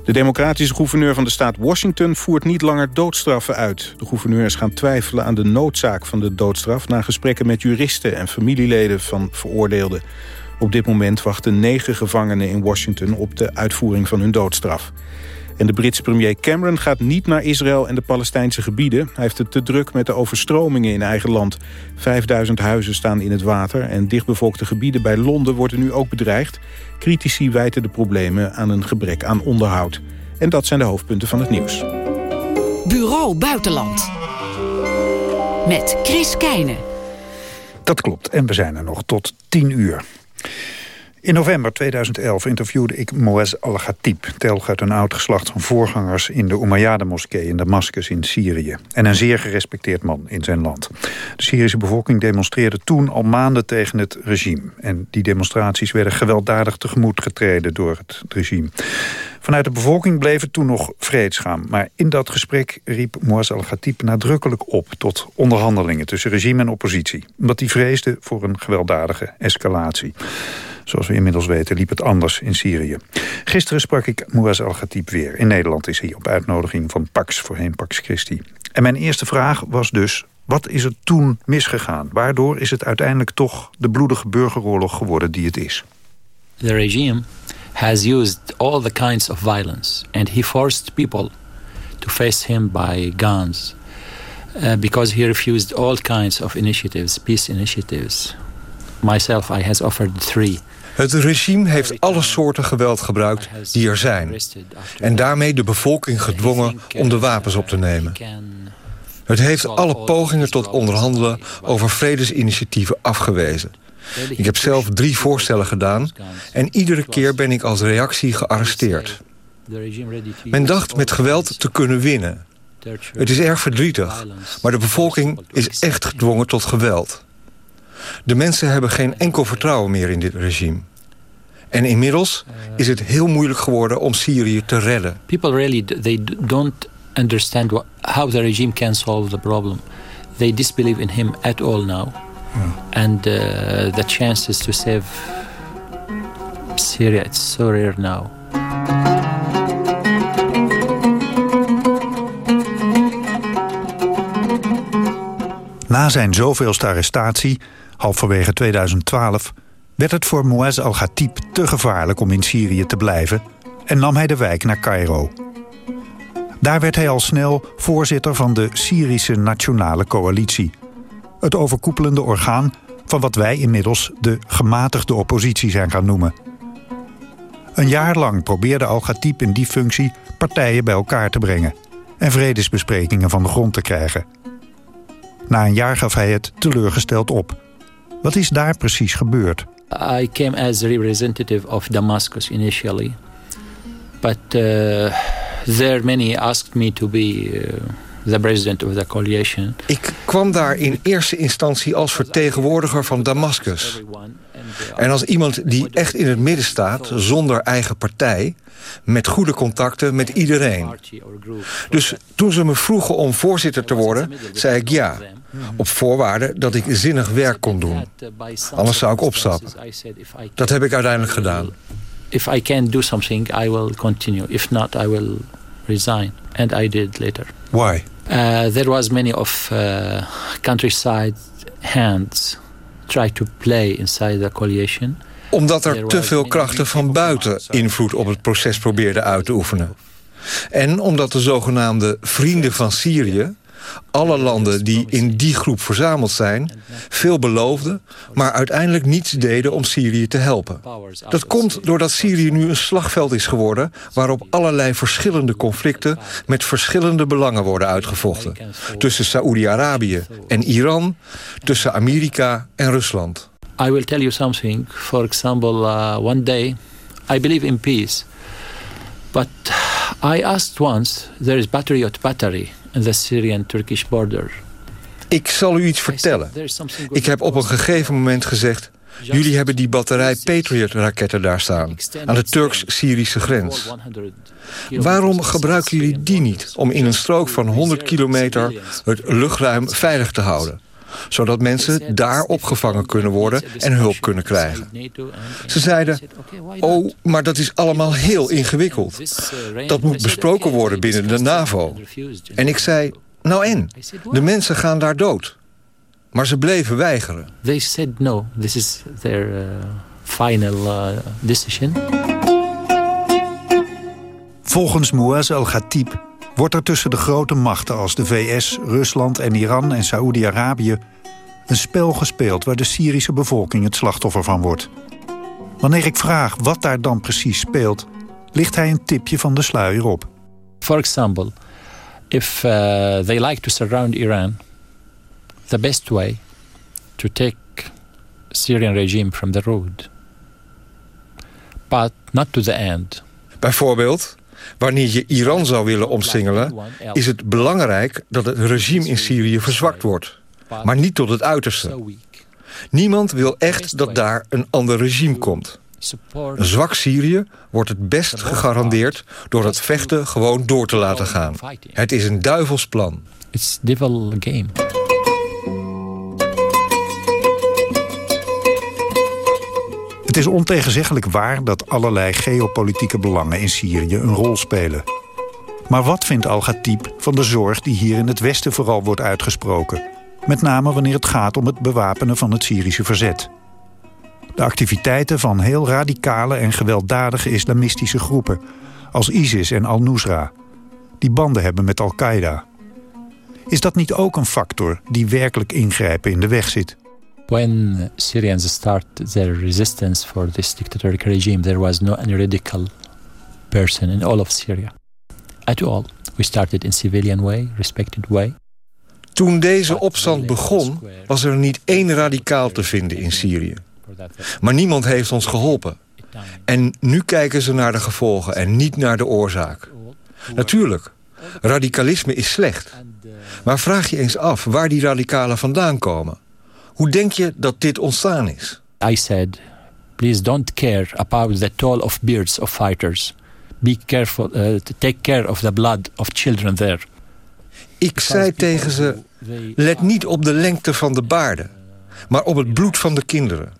De democratische gouverneur van de staat Washington voert niet langer doodstraffen uit. De gouverneur is gaan twijfelen aan de noodzaak van de doodstraf... na gesprekken met juristen en familieleden van veroordeelden. Op dit moment wachten negen gevangenen in Washington op de uitvoering van hun doodstraf. En de Britse premier Cameron gaat niet naar Israël en de Palestijnse gebieden. Hij heeft het te druk met de overstromingen in eigen land. 5000 huizen staan in het water en dichtbevolkte gebieden bij Londen worden nu ook bedreigd. Critici wijten de problemen aan een gebrek aan onderhoud. En dat zijn de hoofdpunten van het nieuws. Bureau Buitenland. Met Chris Keijnen. Dat klopt, en we zijn er nog tot 10 uur. In november 2011 interviewde ik Moez al-Ghatib... telg een oud geslacht van voorgangers in de Umayyade-moskee in Damascus in Syrië. En een zeer gerespecteerd man in zijn land. De Syrische bevolking demonstreerde toen al maanden tegen het regime. En die demonstraties werden gewelddadig tegemoet getreden door het regime. Vanuit de bevolking bleef het toen nog vreedzaam. Maar in dat gesprek riep Moaz al-Ghatib nadrukkelijk op... tot onderhandelingen tussen regime en oppositie. Omdat hij vreesde voor een gewelddadige escalatie. Zoals we inmiddels weten liep het anders in Syrië. Gisteren sprak ik Moaz al-Ghatib weer. In Nederland is hij op uitnodiging van Pax, voorheen Pax Christi. En mijn eerste vraag was dus... Wat is er toen misgegaan? Waardoor is het uiteindelijk toch de bloedige burgeroorlog geworden die het is? The regime has used all the kinds of violence and he forced people to face him by guns uh, because he refused all kinds of initiatives, peace initiatives. Myself, I has offered three. Het regime heeft alle soorten geweld gebruikt die er zijn. En daarmee de bevolking gedwongen om de wapens op te nemen. Het heeft alle pogingen tot onderhandelen over vredesinitiatieven afgewezen. Ik heb zelf drie voorstellen gedaan en iedere keer ben ik als reactie gearresteerd. Men dacht met geweld te kunnen winnen. Het is erg verdrietig, maar de bevolking is echt gedwongen tot geweld. De mensen hebben geen enkel vertrouwen meer in dit regime. En inmiddels is het heel moeilijk geworden om Syrië te redden. People really they don't understand what, how the regime can solve the problem. They disbelieve in him at all now. And uh, the chances to save Syria it's so rare now. Na zijn zoveelste arrestatie, halverwege 2012... werd het voor Moaz al-Ghatib te gevaarlijk om in Syrië te blijven... en nam hij de wijk naar Cairo. Daar werd hij al snel voorzitter van de Syrische Nationale Coalitie. Het overkoepelende orgaan van wat wij inmiddels de gematigde oppositie zijn gaan noemen. Een jaar lang probeerde al-Ghatib in die functie partijen bij elkaar te brengen... en vredesbesprekingen van de grond te krijgen. Na een jaar gaf hij het teleurgesteld op. Wat is daar precies gebeurd? I came as a representative of Damascus initially. But uh, there many asked me to be uh, the president of the coalition. Ik kwam daar in eerste instantie als vertegenwoordiger van Damascus. En als iemand die echt in het midden staat, zonder eigen partij... met goede contacten met iedereen. Dus toen ze me vroegen om voorzitter te worden, zei ik ja. Op voorwaarde dat ik zinnig werk kon doen. Anders zou ik opstappen. Dat heb ik uiteindelijk gedaan. If I can do something, I will continue. If not, I will resign. And I did later. Why? Uh, there was many of uh, countryside hands try to play inside the coalition. Omdat er te veel krachten van buiten invloed op het proces probeerden uit te oefenen. En omdat de zogenaamde vrienden van Syrië alle landen die in die groep verzameld zijn... veel beloofden, maar uiteindelijk niets deden om Syrië te helpen. Dat komt doordat Syrië nu een slagveld is geworden... waarop allerlei verschillende conflicten met verschillende belangen worden uitgevochten. Tussen Saoedi-Arabië en Iran, tussen Amerika en Rusland. I will tell you something. For example, uh, one day, I believe in peace. But I asked once, there is Battery in the Syrian-Turkish border. Ik zal u iets vertellen. Ik heb op een gegeven moment gezegd... jullie hebben die batterij Patriot-raketten daar staan... aan de Turks-Syrische grens. Waarom gebruiken jullie die niet... om in een strook van 100 kilometer het luchtruim veilig te houden? Zodat mensen daar opgevangen kunnen worden en hulp kunnen krijgen. Ze zeiden, oh, maar dat is allemaal heel ingewikkeld. Dat moet besproken worden binnen de NAVO. En ik zei, nou en, de mensen gaan daar dood. Maar ze bleven weigeren. They said no, this is their uh, final uh, decision. Volgens Mouaz al-Ghatib wordt er tussen de grote machten als de VS, Rusland en Iran en Saoedi-Arabië een spel gespeeld waar de Syrische bevolking het slachtoffer van wordt. Wanneer ik vraag wat daar dan precies speelt, ligt hij een tipje van de sluier op. For example, if uh, they like to surround Iran, the best way to take Syrian regime from the road, but not to the end. Bijvoorbeeld, wanneer je Iran zou willen omsingelen... is het belangrijk dat het regime in Syrië verzwakt wordt. Maar niet tot het uiterste. Niemand wil echt dat daar een ander regime komt. Een zwak Syrië wordt het best gegarandeerd door het vechten gewoon door te laten gaan. Het is een duivels plan. It's devil game. Het is ontegenzeggelijk waar dat allerlei geopolitieke belangen in Syrië een rol spelen. Maar wat vindt Al-Ghatib van de zorg die hier in het Westen vooral wordt uitgesproken? Met name wanneer het gaat om het bewapenen van het Syrische verzet. De activiteiten van heel radicale en gewelddadige islamistische groepen... als ISIS en Al-Nusra, die banden hebben met Al-Qaeda. Is dat niet ook een factor die werkelijk ingrijpen in de weg zit? When Syrians start their resistance for this dictatorial regime, there was no any radical person in all of Syria at all. We started in civilian way, respected way. Toen deze opstand begon, was er niet één radicaal te vinden in Syrië. Maar niemand heeft ons geholpen. En nu kijken ze naar de gevolgen en niet naar de oorzaak. Natuurlijk, radicalisme is slecht. Maar vraag je eens af waar die radicalen vandaan komen. Hoe denk je dat dit ontstaan is? I said, please don't care about the toll of beards of fighters. Be careful, uh, take care of the blood of children there. Ik zei tegen ze, let niet op de lengte van de baarden, maar op het bloed van de kinderen.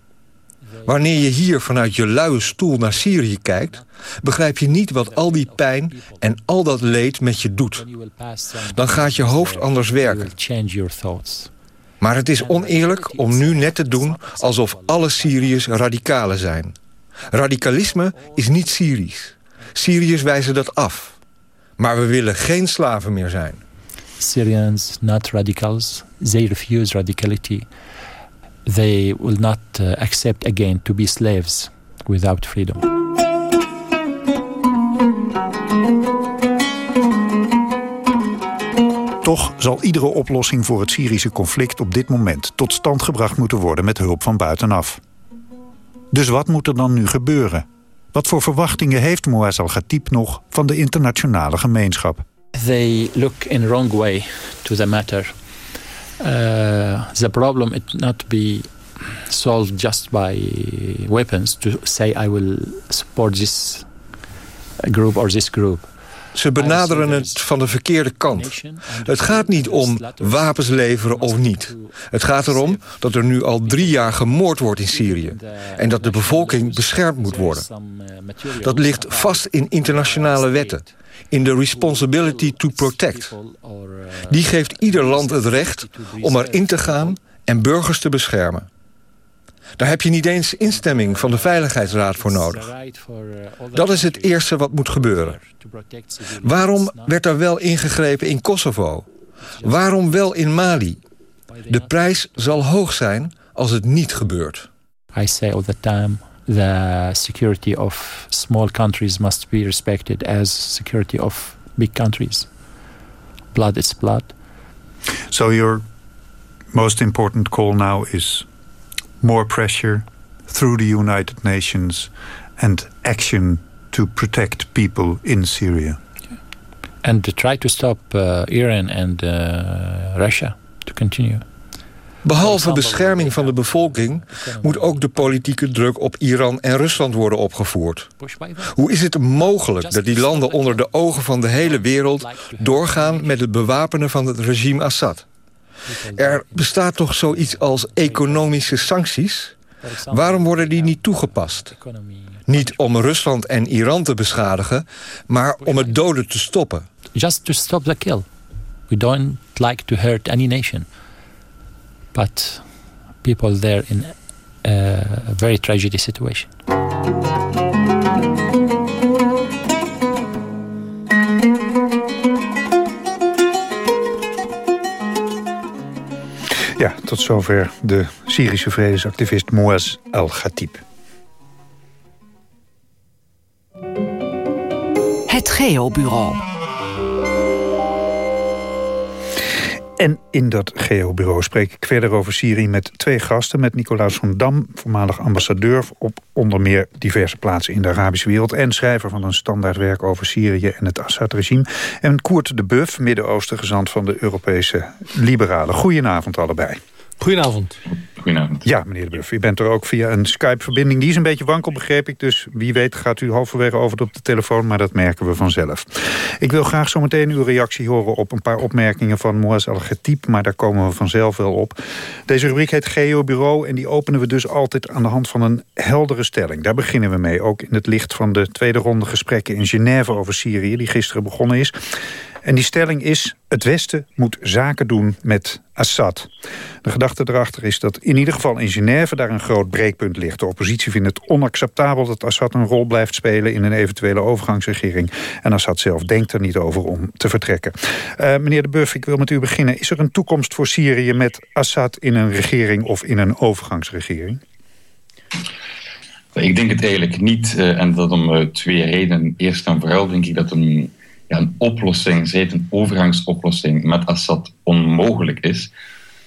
Wanneer je hier vanuit je luie stoel naar Syrië kijkt... begrijp je niet wat al die pijn en al dat leed met je doet. Dan gaat je hoofd anders werken. Maar het is oneerlijk om nu net te doen alsof alle Syriërs radicalen zijn. Radicalisme is niet Syrisch. Syriërs wijzen dat af. Maar we willen geen slaven meer zijn. Syrians, not radicals. They refuse radicality. They will not uh, accept again to be slaves without freedom. Toch zal iedere oplossing voor het Syrische conflict op dit moment tot stand gebracht moeten worden met hulp van buitenaf. Dus wat moet er dan nu gebeuren? Wat voor verwachtingen heeft Moaz al-Ghatib nog van de internationale gemeenschap? They look in wrong way to the matter. Uh, the problem it not be solved just by weapons to say I will support this group or this group. Ze benaderen het van de verkeerde kant. Het gaat niet om wapens leveren of niet. Het gaat erom dat er nu al drie jaar gemoord wordt in Syrië. En dat de bevolking beschermd moet worden. Dat ligt vast in internationale wetten. In de Responsibility to Protect. Die geeft ieder land het recht om erin te gaan en burgers te beschermen. Daar heb je niet eens instemming van de Veiligheidsraad voor nodig. Dat is het eerste wat moet gebeuren. Waarom werd er wel ingegrepen in Kosovo? Waarom wel in Mali? De prijs zal hoog zijn als het niet gebeurt. I say all the time the security of small countries must be respected as security of big countries. Blood is blood. So your most important call now is more pressure through the United Nations and action to protect people in Syria. And to try to stop uh, Iran and uh, Russia to continue. Behalve bescherming van de bevolking moet ook de politieke druk op Iran en Rusland worden opgevoerd. Hoe is het mogelijk dat die landen onder de ogen van de hele wereld doorgaan met het bewapenen van het regime Assad? Er bestaat toch zoiets als economische sancties? Waarom worden die niet toegepast? Niet om Rusland en Iran te beschadigen, maar om het doden te stoppen. Just to stop the kill. We don't like to hurt any nation. But people there in a very tragedy situation. Ja, tot zover de Syrische vredesactivist Moaz al-Ghatib. Het Geobureau. En in dat GEO-bureau spreek ik verder over Syrië met twee gasten. Met Nicolaas van Dam, voormalig ambassadeur op onder meer diverse plaatsen in de Arabische wereld. En schrijver van een standaardwerk over Syrië en het Assad-regime. En Koert de Buff, Midden-Oosten gezant van de Europese Liberalen. Goedenavond allebei. Goedenavond. Goedenavond. Ja, meneer de Buff, u bent er ook via een Skype-verbinding. Die is een beetje wankel, begreep ik. Dus wie weet gaat u halverwege over op de telefoon, maar dat merken we vanzelf. Ik wil graag zometeen uw reactie horen op een paar opmerkingen van Moaz Al-Ghatib, maar daar komen we vanzelf wel op. Deze rubriek heet Geo Bureau en die openen we dus altijd aan de hand van een heldere stelling. Daar beginnen we mee, ook in het licht van de tweede ronde gesprekken in Genève over Syrië, die gisteren begonnen is. En die stelling is, het Westen moet zaken doen met Assad. De gedachte erachter is dat in ieder geval in Genève daar een groot breekpunt ligt. De oppositie vindt het onacceptabel dat Assad een rol blijft spelen... in een eventuele overgangsregering. En Assad zelf denkt er niet over om te vertrekken. Uh, meneer De Buff, ik wil met u beginnen. Is er een toekomst voor Syrië met Assad in een regering... of in een overgangsregering? Ik denk het eigenlijk niet. Uh, en dat om uh, twee redenen. Eerst en vooral denk ik dat een een oplossing, zij een overgangsoplossing met Assad onmogelijk is.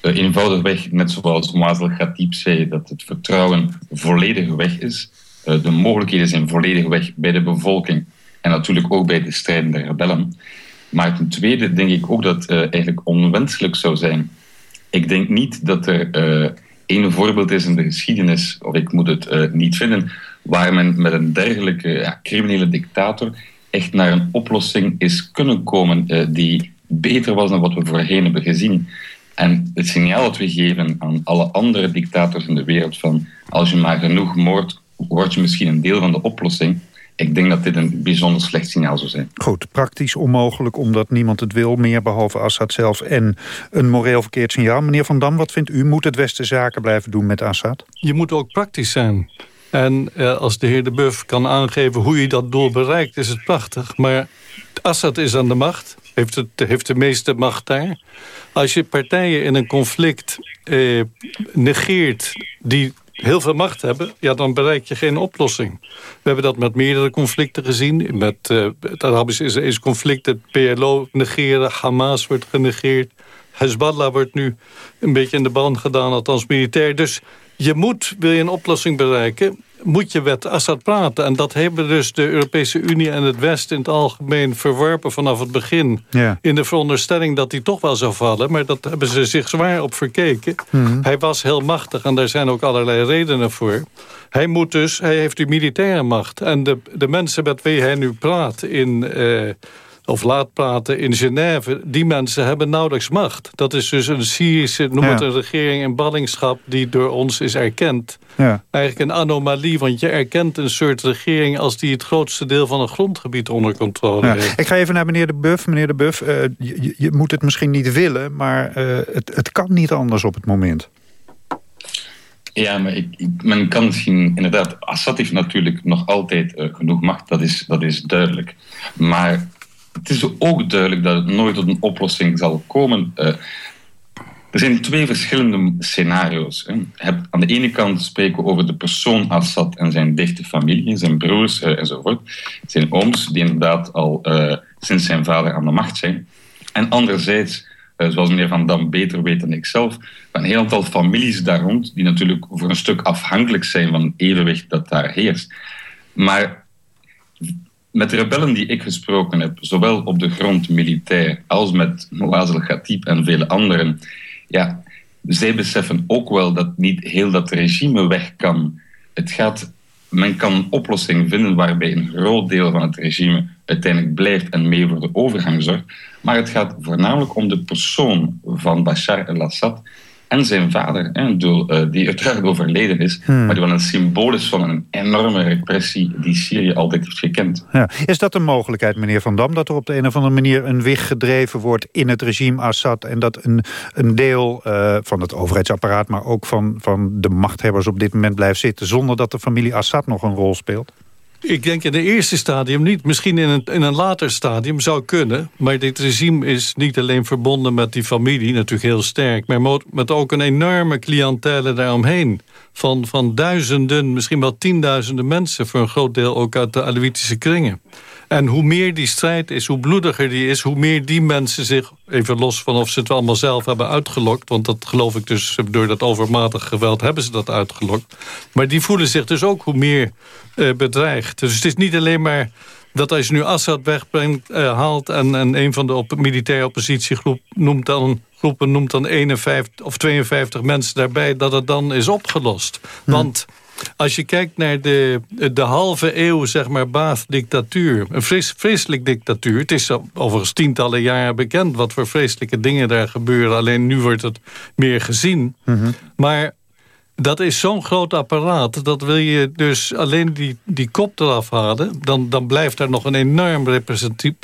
Uh, eenvoudigweg, net zoals Mazel Khatib zei, dat het vertrouwen volledig weg is. Uh, de mogelijkheden zijn volledig weg bij de bevolking en natuurlijk ook bij de strijdende rebellen. Maar ten tweede denk ik ook dat het uh, eigenlijk onwenselijk zou zijn. Ik denk niet dat er één voorbeeld is in de geschiedenis, of ik moet het niet vinden, waar men met een dergelijke ja, criminele dictator echt naar een oplossing is kunnen komen uh, die beter was dan wat we voorheen hebben gezien. En het signaal dat we geven aan alle andere dictators in de wereld van als je maar genoeg moordt, word je misschien een deel van de oplossing. Ik denk dat dit een bijzonder slecht signaal zou zijn. Goed, praktisch onmogelijk omdat niemand het wil, meer behalve Assad zelf en een moreel verkeerd signaal. Meneer Van Dam, wat vindt u? Moet het Westen zaken blijven doen met Assad? Je moet ook praktisch zijn. En eh, als de heer De Buff kan aangeven hoe je dat doel bereikt, is het prachtig. Maar Assad is aan de macht, heeft, het, heeft de meeste macht daar. Als je partijen in een conflict eh, negeert die heel veel macht hebben... ja, dan bereik je geen oplossing. We hebben dat met meerdere conflicten gezien. Met uh, het Arabisch-Israëlische conflict, het PLO negeren... Hamas wordt genegeerd. Hezbollah wordt nu een beetje in de band gedaan, althans militair. Dus je moet, wil je een oplossing bereiken moet je met Assad praten. En dat hebben dus de Europese Unie en het Westen in het algemeen verworpen vanaf het begin. Ja. In de veronderstelling dat hij toch wel zou vallen. Maar dat hebben ze zich zwaar op verkeken. Mhm. Hij was heel machtig en daar zijn ook allerlei redenen voor. Hij moet dus, hij heeft die militaire macht. En de, de mensen met wie hij nu praat in... Uh, of laat praten in Genève... die mensen hebben nauwelijks macht. Dat is dus een Syrische, noem het een regering in ballingschap... die door ons is erkend. Ja. Eigenlijk een anomalie, want je erkent een soort regering... als die het grootste deel van het grondgebied onder controle heeft. Ik ga even naar meneer De Buff. Meneer De Buff, uh, je, je, moet het misschien niet willen... maar uh, het, het kan niet anders op het moment. Ja, maar ik, ik, men kan misschien inderdaad... Assad heeft natuurlijk nog altijd uh, genoeg macht, dat is, dat is duidelijk. Maar het is ook duidelijk dat het nooit tot een oplossing zal komen. Uh, er zijn twee verschillende scenario's. Hè. Aan de ene kant spreken we over de persoon Assad en zijn dichte familie, zijn broers uh, enzovoort. Zijn ooms, die inderdaad al uh, sinds zijn vader aan de macht zijn. En anderzijds, zoals meneer Van Dam beter weet dan ik zelf, een heel aantal families daar rond, die natuurlijk voor een stuk afhankelijk zijn van het evenwicht dat daar heerst. Maar met de rebellen die ik gesproken heb, zowel op de grond militair als met Moaz al-Khatib en vele anderen, ja, zij beseffen ook wel dat niet heel dat regime weg kan. Het gaat, men kan een oplossing vinden waarbij een groot deel van het regime uiteindelijk blijft en mee voor de overgang zorgt. Maar het gaat voornamelijk om de persoon van Bashar al-Assad en zijn vader, hè, die uiteraard overleden is, hmm. maar die wel een symbool is van een enorme repressie die Syrië altijd heeft gekend. Ja. Is dat een mogelijkheid, meneer Van Dam, dat er op de een of andere manier een wig gedreven wordt in het regime Assad en dat een, een deel uh, van het overheidsapparaat, maar ook van, van de machthebbers op dit moment blijft zitten, zonder dat de familie Assad nog een rol speelt? Ik denk in het eerste stadium niet. Misschien in een, in een later stadium zou kunnen. Maar dit regime is niet alleen verbonden met die familie, natuurlijk heel sterk... maar met ook een enorme cliëntele daaromheen. Van, van duizenden, misschien wel tienduizenden mensen... voor een groot deel ook uit de Alawitische kringen. En hoe meer die strijd is, hoe bloediger die is... hoe meer die mensen zich, even los van of ze het allemaal zelf hebben uitgelokt... want dat geloof ik dus, door dat overmatig geweld hebben ze dat uitgelokt. Maar die voelen zich dus ook hoe meer uh, bedreigd. Dus het is niet alleen maar dat als je nu Assad wegbrengt, uh, haalt... en, en een van de op, militaire oppositiegroep noemt dan, groepen noemt dan 51 of 52 mensen daarbij... dat het dan is opgelost. Hm. Want als je kijkt naar de, de halve eeuw, zeg maar, Baath-dictatuur. Een vres, vreselijk dictatuur. Het is overigens tientallen jaren bekend wat voor vreselijke dingen daar gebeuren. Alleen nu wordt het meer gezien. Mhm. Maar dat is zo'n groot apparaat. Dat wil je dus alleen die, die kop eraf halen. Dan, dan blijft er nog een enorm repressief,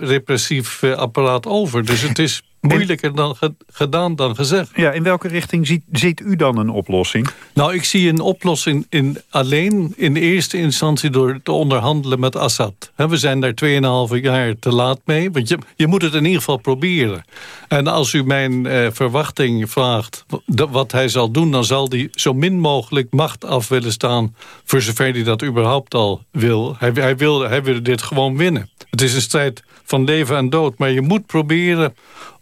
repressief eh, apparaat over. Dus het is moeilijker dan gedaan dan gezegd. Ja, in welke richting ziet, ziet u dan een oplossing? Nou, ik zie een oplossing in, alleen in eerste instantie door te onderhandelen met Assad. we zijn daar 2,5 jaar te laat mee, want je, je moet het in ieder geval proberen. En als u mijn eh, verwachting vraagt wat hij zal doen... dan zal hij zo min mogelijk macht af willen staan... voor zover hij dat überhaupt al wil. Hij, hij, wil, hij wil dit gewoon winnen. Het is een strijd van leven en dood, maar je moet proberen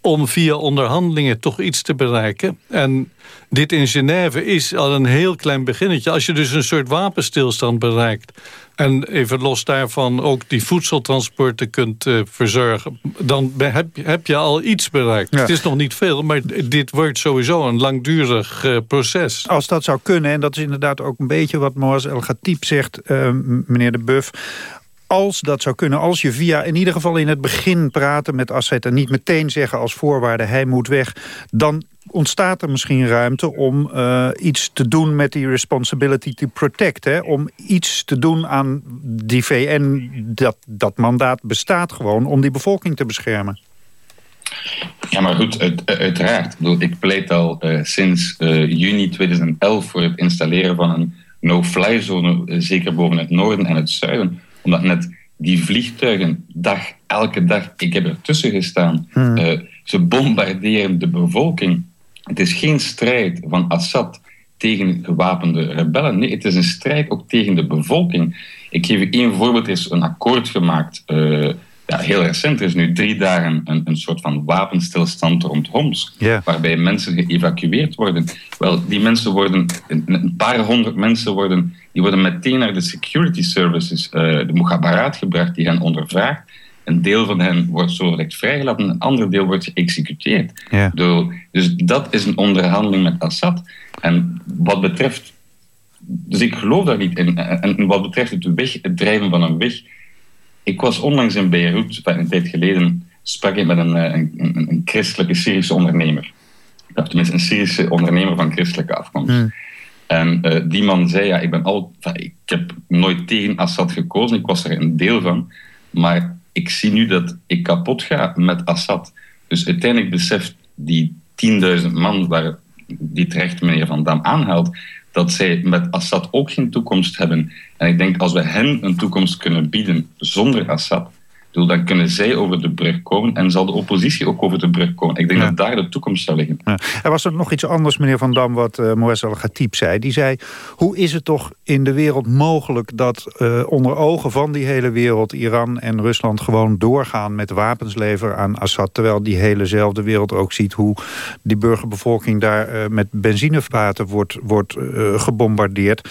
om via onderhandelingen toch iets te bereiken. En dit in Genève is al een heel klein beginnetje. Als je dus een soort wapenstilstand bereikt... en even los daarvan ook die voedseltransporten kunt uh, verzorgen... dan heb, heb, je al iets bereikt. Het is nog niet veel, maar dit wordt sowieso een langdurig uh, proces. Als dat zou kunnen, en dat is inderdaad ook een beetje wat Moaz El Ghatib zegt... Uh, meneer de Buff als dat zou kunnen, als je via in ieder geval in het begin praten met Assad... en niet meteen zeggen als voorwaarde hij moet weg... dan ontstaat er misschien ruimte om uh, iets te doen met die responsibility to protect. Hè? Om iets te doen aan die VN, dat, dat mandaat bestaat gewoon... om die bevolking te beschermen. Ja, maar goed, uit, uiteraard. Ik pleit al uh, sinds uh, juni 2011 voor het installeren van een no-fly zone... zeker boven het noorden en het zuiden omdat net die vliegtuigen, dag, elke dag, ik heb ertussen gestaan, hmm. uh, ze bombarderen de bevolking. Het is geen strijd van Assad tegen gewapende rebellen. Nee, het is een strijd ook tegen de bevolking. Ik geef u één voorbeeld. Er is een akkoord gemaakt uh, ja, heel recent, er is nu drie dagen een, een soort van wapenstilstand rond Homs, waarbij mensen geëvacueerd worden. Wel, die mensen worden, een, paar honderd mensen worden, die worden meteen naar de security services, uh, de Mughabarat gebracht, die hen ondervraagd. Een deel van hen wordt zo direct vrijgelaten, een ander deel wordt geëxecuteerd. Dus dat is een onderhandeling met Assad. En wat betreft, dus ik geloof daar niet in, en wat betreft het, weg, het drijven van een weg, ik was onlangs in Beirut, een tijd geleden, sprak ik met een, eh, een, een, een christelijke Syrische ondernemer. Of tenminste, een Syrische ondernemer van christelijke afkomst. Hmm. En uh, die man zei, ja, ik, ben al, ik heb nooit tegen Assad gekozen, ik was er een deel van. Maar ik zie nu dat ik kapot ga met Assad. Dus uiteindelijk beseft die 10.000 man waar die terecht meneer Van Dam aanhaalt, dat zij met Assad ook geen toekomst hebben. En ik denk als we hen een toekomst kunnen bieden zonder Assad, dan kunnen zij over de brug komen en zal de oppositie ook over de brug komen. Ik denk dat daar de toekomst zal liggen. Ja. Er was er nog iets anders, meneer Van Dam, wat uh, Moes al-Ghatib zei. Die zei, hoe is het toch in de wereld mogelijk dat uh, onder ogen van die hele wereld... Iran en Rusland gewoon doorgaan met wapens leveren aan Assad... terwijl die helezelfde wereld ook ziet hoe die burgerbevolking daar uh, met benzinevaten wordt, wordt gebombardeerd...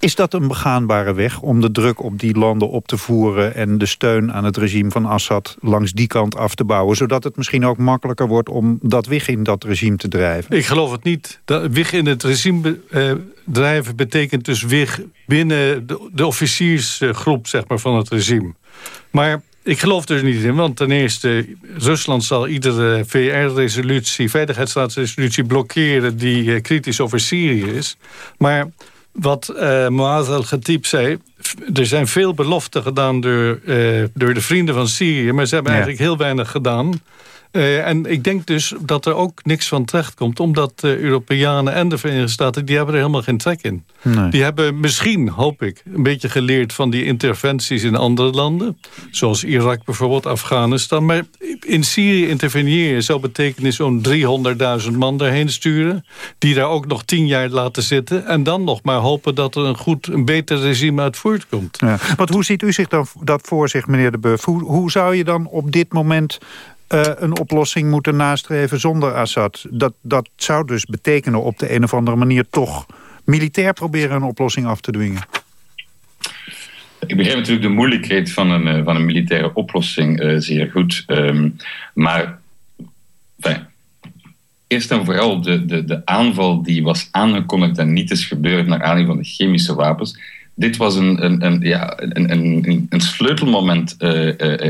Is dat een begaanbare weg om de druk op die landen op te voeren... en de steun aan het regime van Assad langs die kant af te bouwen... zodat het misschien ook makkelijker wordt om dat wig in dat regime te drijven? Ik geloof het niet. Dat wig in het regime eh, drijven betekent dus wig binnen de, officiersgroep zeg maar, van het regime. Maar ik geloof er niet in, want ten eerste... Rusland zal iedere VN-resolutie, veiligheidsraadsresolutie blokkeren... die uh, kritisch over Syrië is. Maar wat uh, Moaz al-Khatib zei... er zijn veel beloften gedaan door, uh, door de vrienden van Syrië... maar ze hebben eigenlijk heel weinig gedaan. Uh, en ik denk dus dat er ook niks van terecht komt... omdat de Europeanen en de Verenigde Staten... die hebben er helemaal geen trek in. Nee. Die hebben misschien, hoop ik, een beetje geleerd... van die interventies in andere landen. Zoals Irak bijvoorbeeld, Afghanistan. Maar in Syrië interveneren zou betekenen... zo'n 300.000 man daarheen sturen... die daar ook nog tien jaar laten zitten... en dan nog maar hopen dat er een goed, een beter regime uit voortkomt. Ja. Want hoe ziet u zich dan dat voor zich, meneer De? Hoe, hoe zou je dan op dit moment uh, een oplossing moeten nastreven zonder Assad? Dat, dat zou dus betekenen op de een of andere manier toch militair proberen een oplossing af te dwingen. Ik begrijp natuurlijk de moeilijkheid van een, eh, van een militaire oplossing uh, zeer goed. Um, maar enfin, eerst en vooral de, de, de aanval die was aangekondigd en niet is gebeurd naar aanleiding van de chemische wapens. Dit was een, een, ja, een, een, sleutelmoment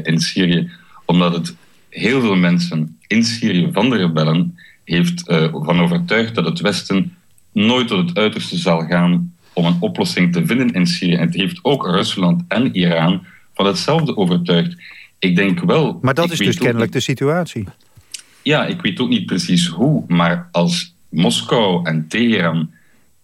in Syrië, omdat het heel veel mensen in Syrië van de rebellen heeft uh, van overtuigd dat het Westen nooit tot het uiterste zal gaan om een oplossing te vinden in Syrië. En het heeft ook Rusland en Iran van hetzelfde overtuigd. Ik denk wel... Maar dat is dus kennelijk de situatie. Ja, ik weet ook niet precies hoe, maar als Moskou en Teheran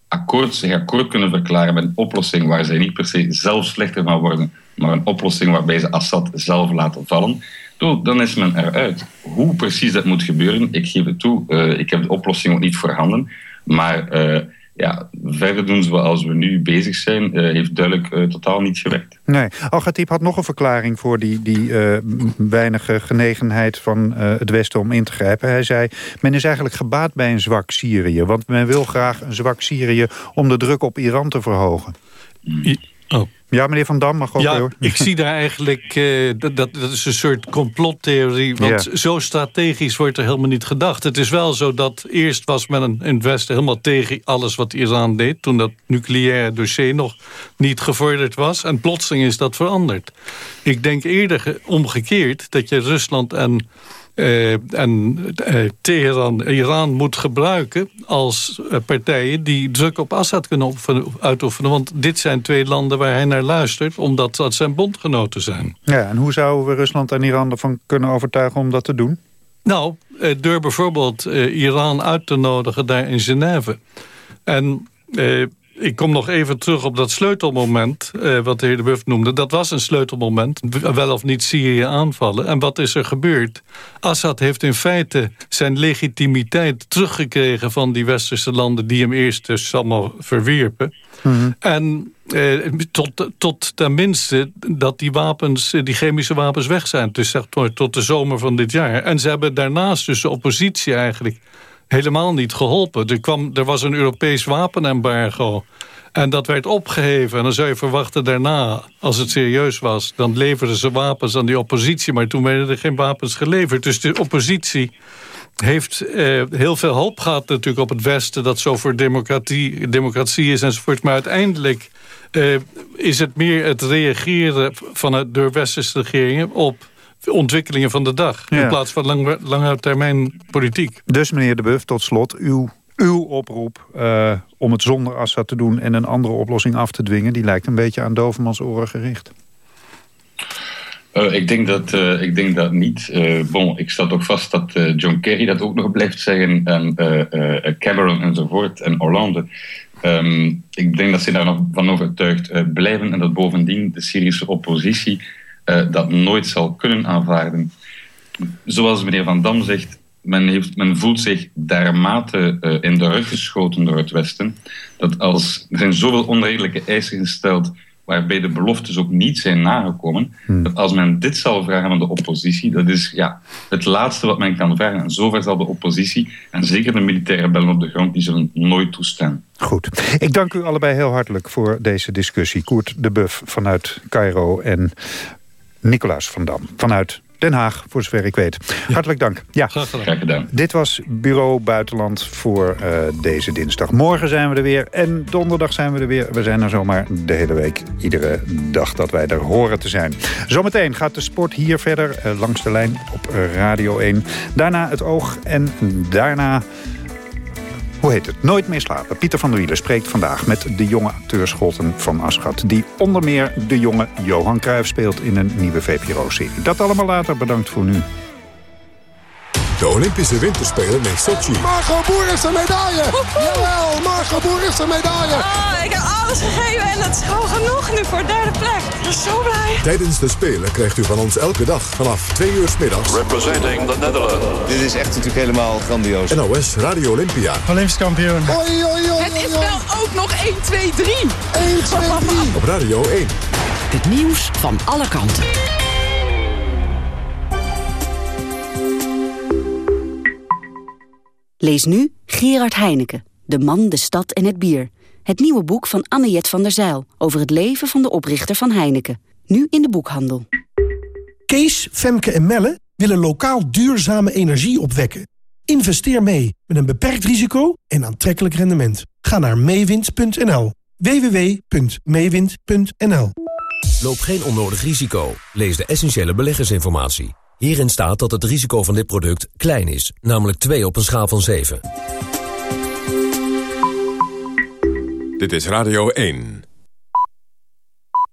akkoord, zich akkoord kunnen verklaren met een oplossing waar zij niet per se zelf slechter van worden, maar een oplossing waarbij ze Assad zelf laten vallen, dan is men eruit. Hoe precies dat moet gebeuren, ik geef het toe, uh, ik heb de oplossing ook niet voorhanden, maar uh, ja, verder doen zoals we nu bezig zijn, uh, heeft duidelijk uh, totaal niet gewerkt. Nee, Al-Ghatib had nog een verklaring voor die, die uh, weinige genegenheid van het Westen om in te grijpen. Hij zei, men is eigenlijk gebaat bij een zwak Syrië, want men wil graag een zwak Syrië om de druk op Iran te verhogen. Oh. Ja, meneer Van Dam, mag ook ja, hoor. ik zie daar eigenlijk, uh, dat, dat is een soort complottheorie. Want zo strategisch wordt er helemaal niet gedacht. Het is wel zo dat eerst was men in het Westen helemaal tegen alles wat Iran deed. Toen dat nucleaire dossier nog niet gevorderd was. En plotseling is dat veranderd. Ik denk eerder omgekeerd dat je Rusland en en uh, Teheran, Iran moet gebruiken als uh, partijen die druk op Assad kunnen uitoefenen. Want dit zijn twee landen waar hij naar luistert, omdat dat zijn bondgenoten zijn. Ja, en hoe zouden we Rusland en Iran ervan kunnen overtuigen om dat te doen? Nou, door bijvoorbeeld Iran uit te nodigen daar in Genève. En ik kom nog even terug op dat sleutelmoment, eh, wat de heer De Buff noemde. Dat was een sleutelmoment, wel of niet Syrië aanvallen. En wat is er gebeurd? Assad heeft in feite zijn legitimiteit teruggekregen... van die westerse landen die hem eerst dus allemaal verwierpen. Mm-hmm. En eh, tot, tot tenminste dat die wapens, die chemische wapens weg zijn. Dus zeg maar tot de zomer van dit jaar. En ze hebben daarnaast dus de oppositie eigenlijk helemaal niet geholpen. Er, kwam, er was een Europees wapenembargo. En dat werd opgeheven. En dan zou je verwachten daarna, als het serieus was... dan leverden ze wapens aan die oppositie. Maar toen werden er geen wapens geleverd. Dus de oppositie heeft eh, heel veel hoop gehad natuurlijk op het Westen... dat zo voor democratie, democratie is enzovoort. Maar uiteindelijk eh, is het meer het reageren van door westerse regeringen... op ontwikkelingen van de dag. Ja. In plaats van lang, lange termijn politiek. Dus meneer De Buff, tot slot, uw, uw oproep uh, om het zonder Assad te doen... en een andere oplossing af te dwingen... die lijkt een beetje aan Dovermans oren gericht. Uh, ik, denk dat, uh, ik denk dat niet. Uh, bon, ik sta toch vast dat John Kerry dat ook nog blijft zeggen. En Cameron enzovoort. En Hollande. Um, ik denk dat ze daar nog van overtuigd blijven. En dat bovendien de Syrische oppositie dat nooit zal kunnen aanvaarden. Zoals meneer Van Dam zegt, men, heeft, men voelt zich dermate uh, in de rug geschoten door het Westen, dat als, er zijn zoveel onredelijke eisen gesteld waarbij de beloftes ook niet zijn nagekomen, hmm. dat als men dit zal vragen van de oppositie, dat is ja, het laatste wat men kan vragen. En zover zal de oppositie, en zeker de militaire bellen op de grond, die zullen nooit toestaan. Goed. Ik dank u allebei heel hartelijk voor deze discussie. Koert de Buff vanuit Cairo en Nicolaas van Dam vanuit Den Haag, voor zover ik weet. Ja. Hartelijk dank. Ja. Graag gedaan. Dit was Bureau Buitenland voor uh, deze dinsdag. Morgen zijn we er weer en donderdag zijn we er weer. We zijn er zomaar de hele week. Iedere dag dat wij er horen te zijn. Zometeen gaat de sport hier verder uh, langs de lijn op Radio 1. Daarna het oog en daarna hoe heet het? Nooit meer slapen. Pieter van der Wielen spreekt vandaag met de jonge acteur Scholten van Aschat... die onder meer de jonge Johan Cruijff speelt in een nieuwe VPRO-serie. Dat allemaal later. Bedankt voor nu. De Olympische Winterspelen in Sochi. Margot Boer is een medaille! Jawel, Margot Boer is een medaille! Oh, ik heb alles gegeven en dat is gewoon genoeg nu voor derde plek. Ik ben zo blij. Tijdens de Spelen krijgt u van ons elke dag vanaf 2 uur s middags... Representing the Netherlands. Dit is echt natuurlijk helemaal grandioos. NOS Radio Olympia. Olympisch kampioen. Oei, oei, oei, Het is wel ook nog 1, 2, 3. 1, 2, 3. Op Radio 1. Het nieuws van alle kanten. Lees nu Gerard Heineken, De man, de stad en het bier. Het nieuwe boek van Anne-Jet van der Zijl... over het leven van de oprichter van Heineken. Nu in de boekhandel. Kees, Femke en Melle willen lokaal duurzame energie opwekken. Investeer mee met een beperkt risico en aantrekkelijk rendement. Ga naar meewind.nl. www.meewind.nl Loop geen onnodig risico. Lees de essentiële beleggersinformatie. Hierin staat dat het risico van dit product klein is, namelijk 2 op een schaal van 7. Dit is Radio 1.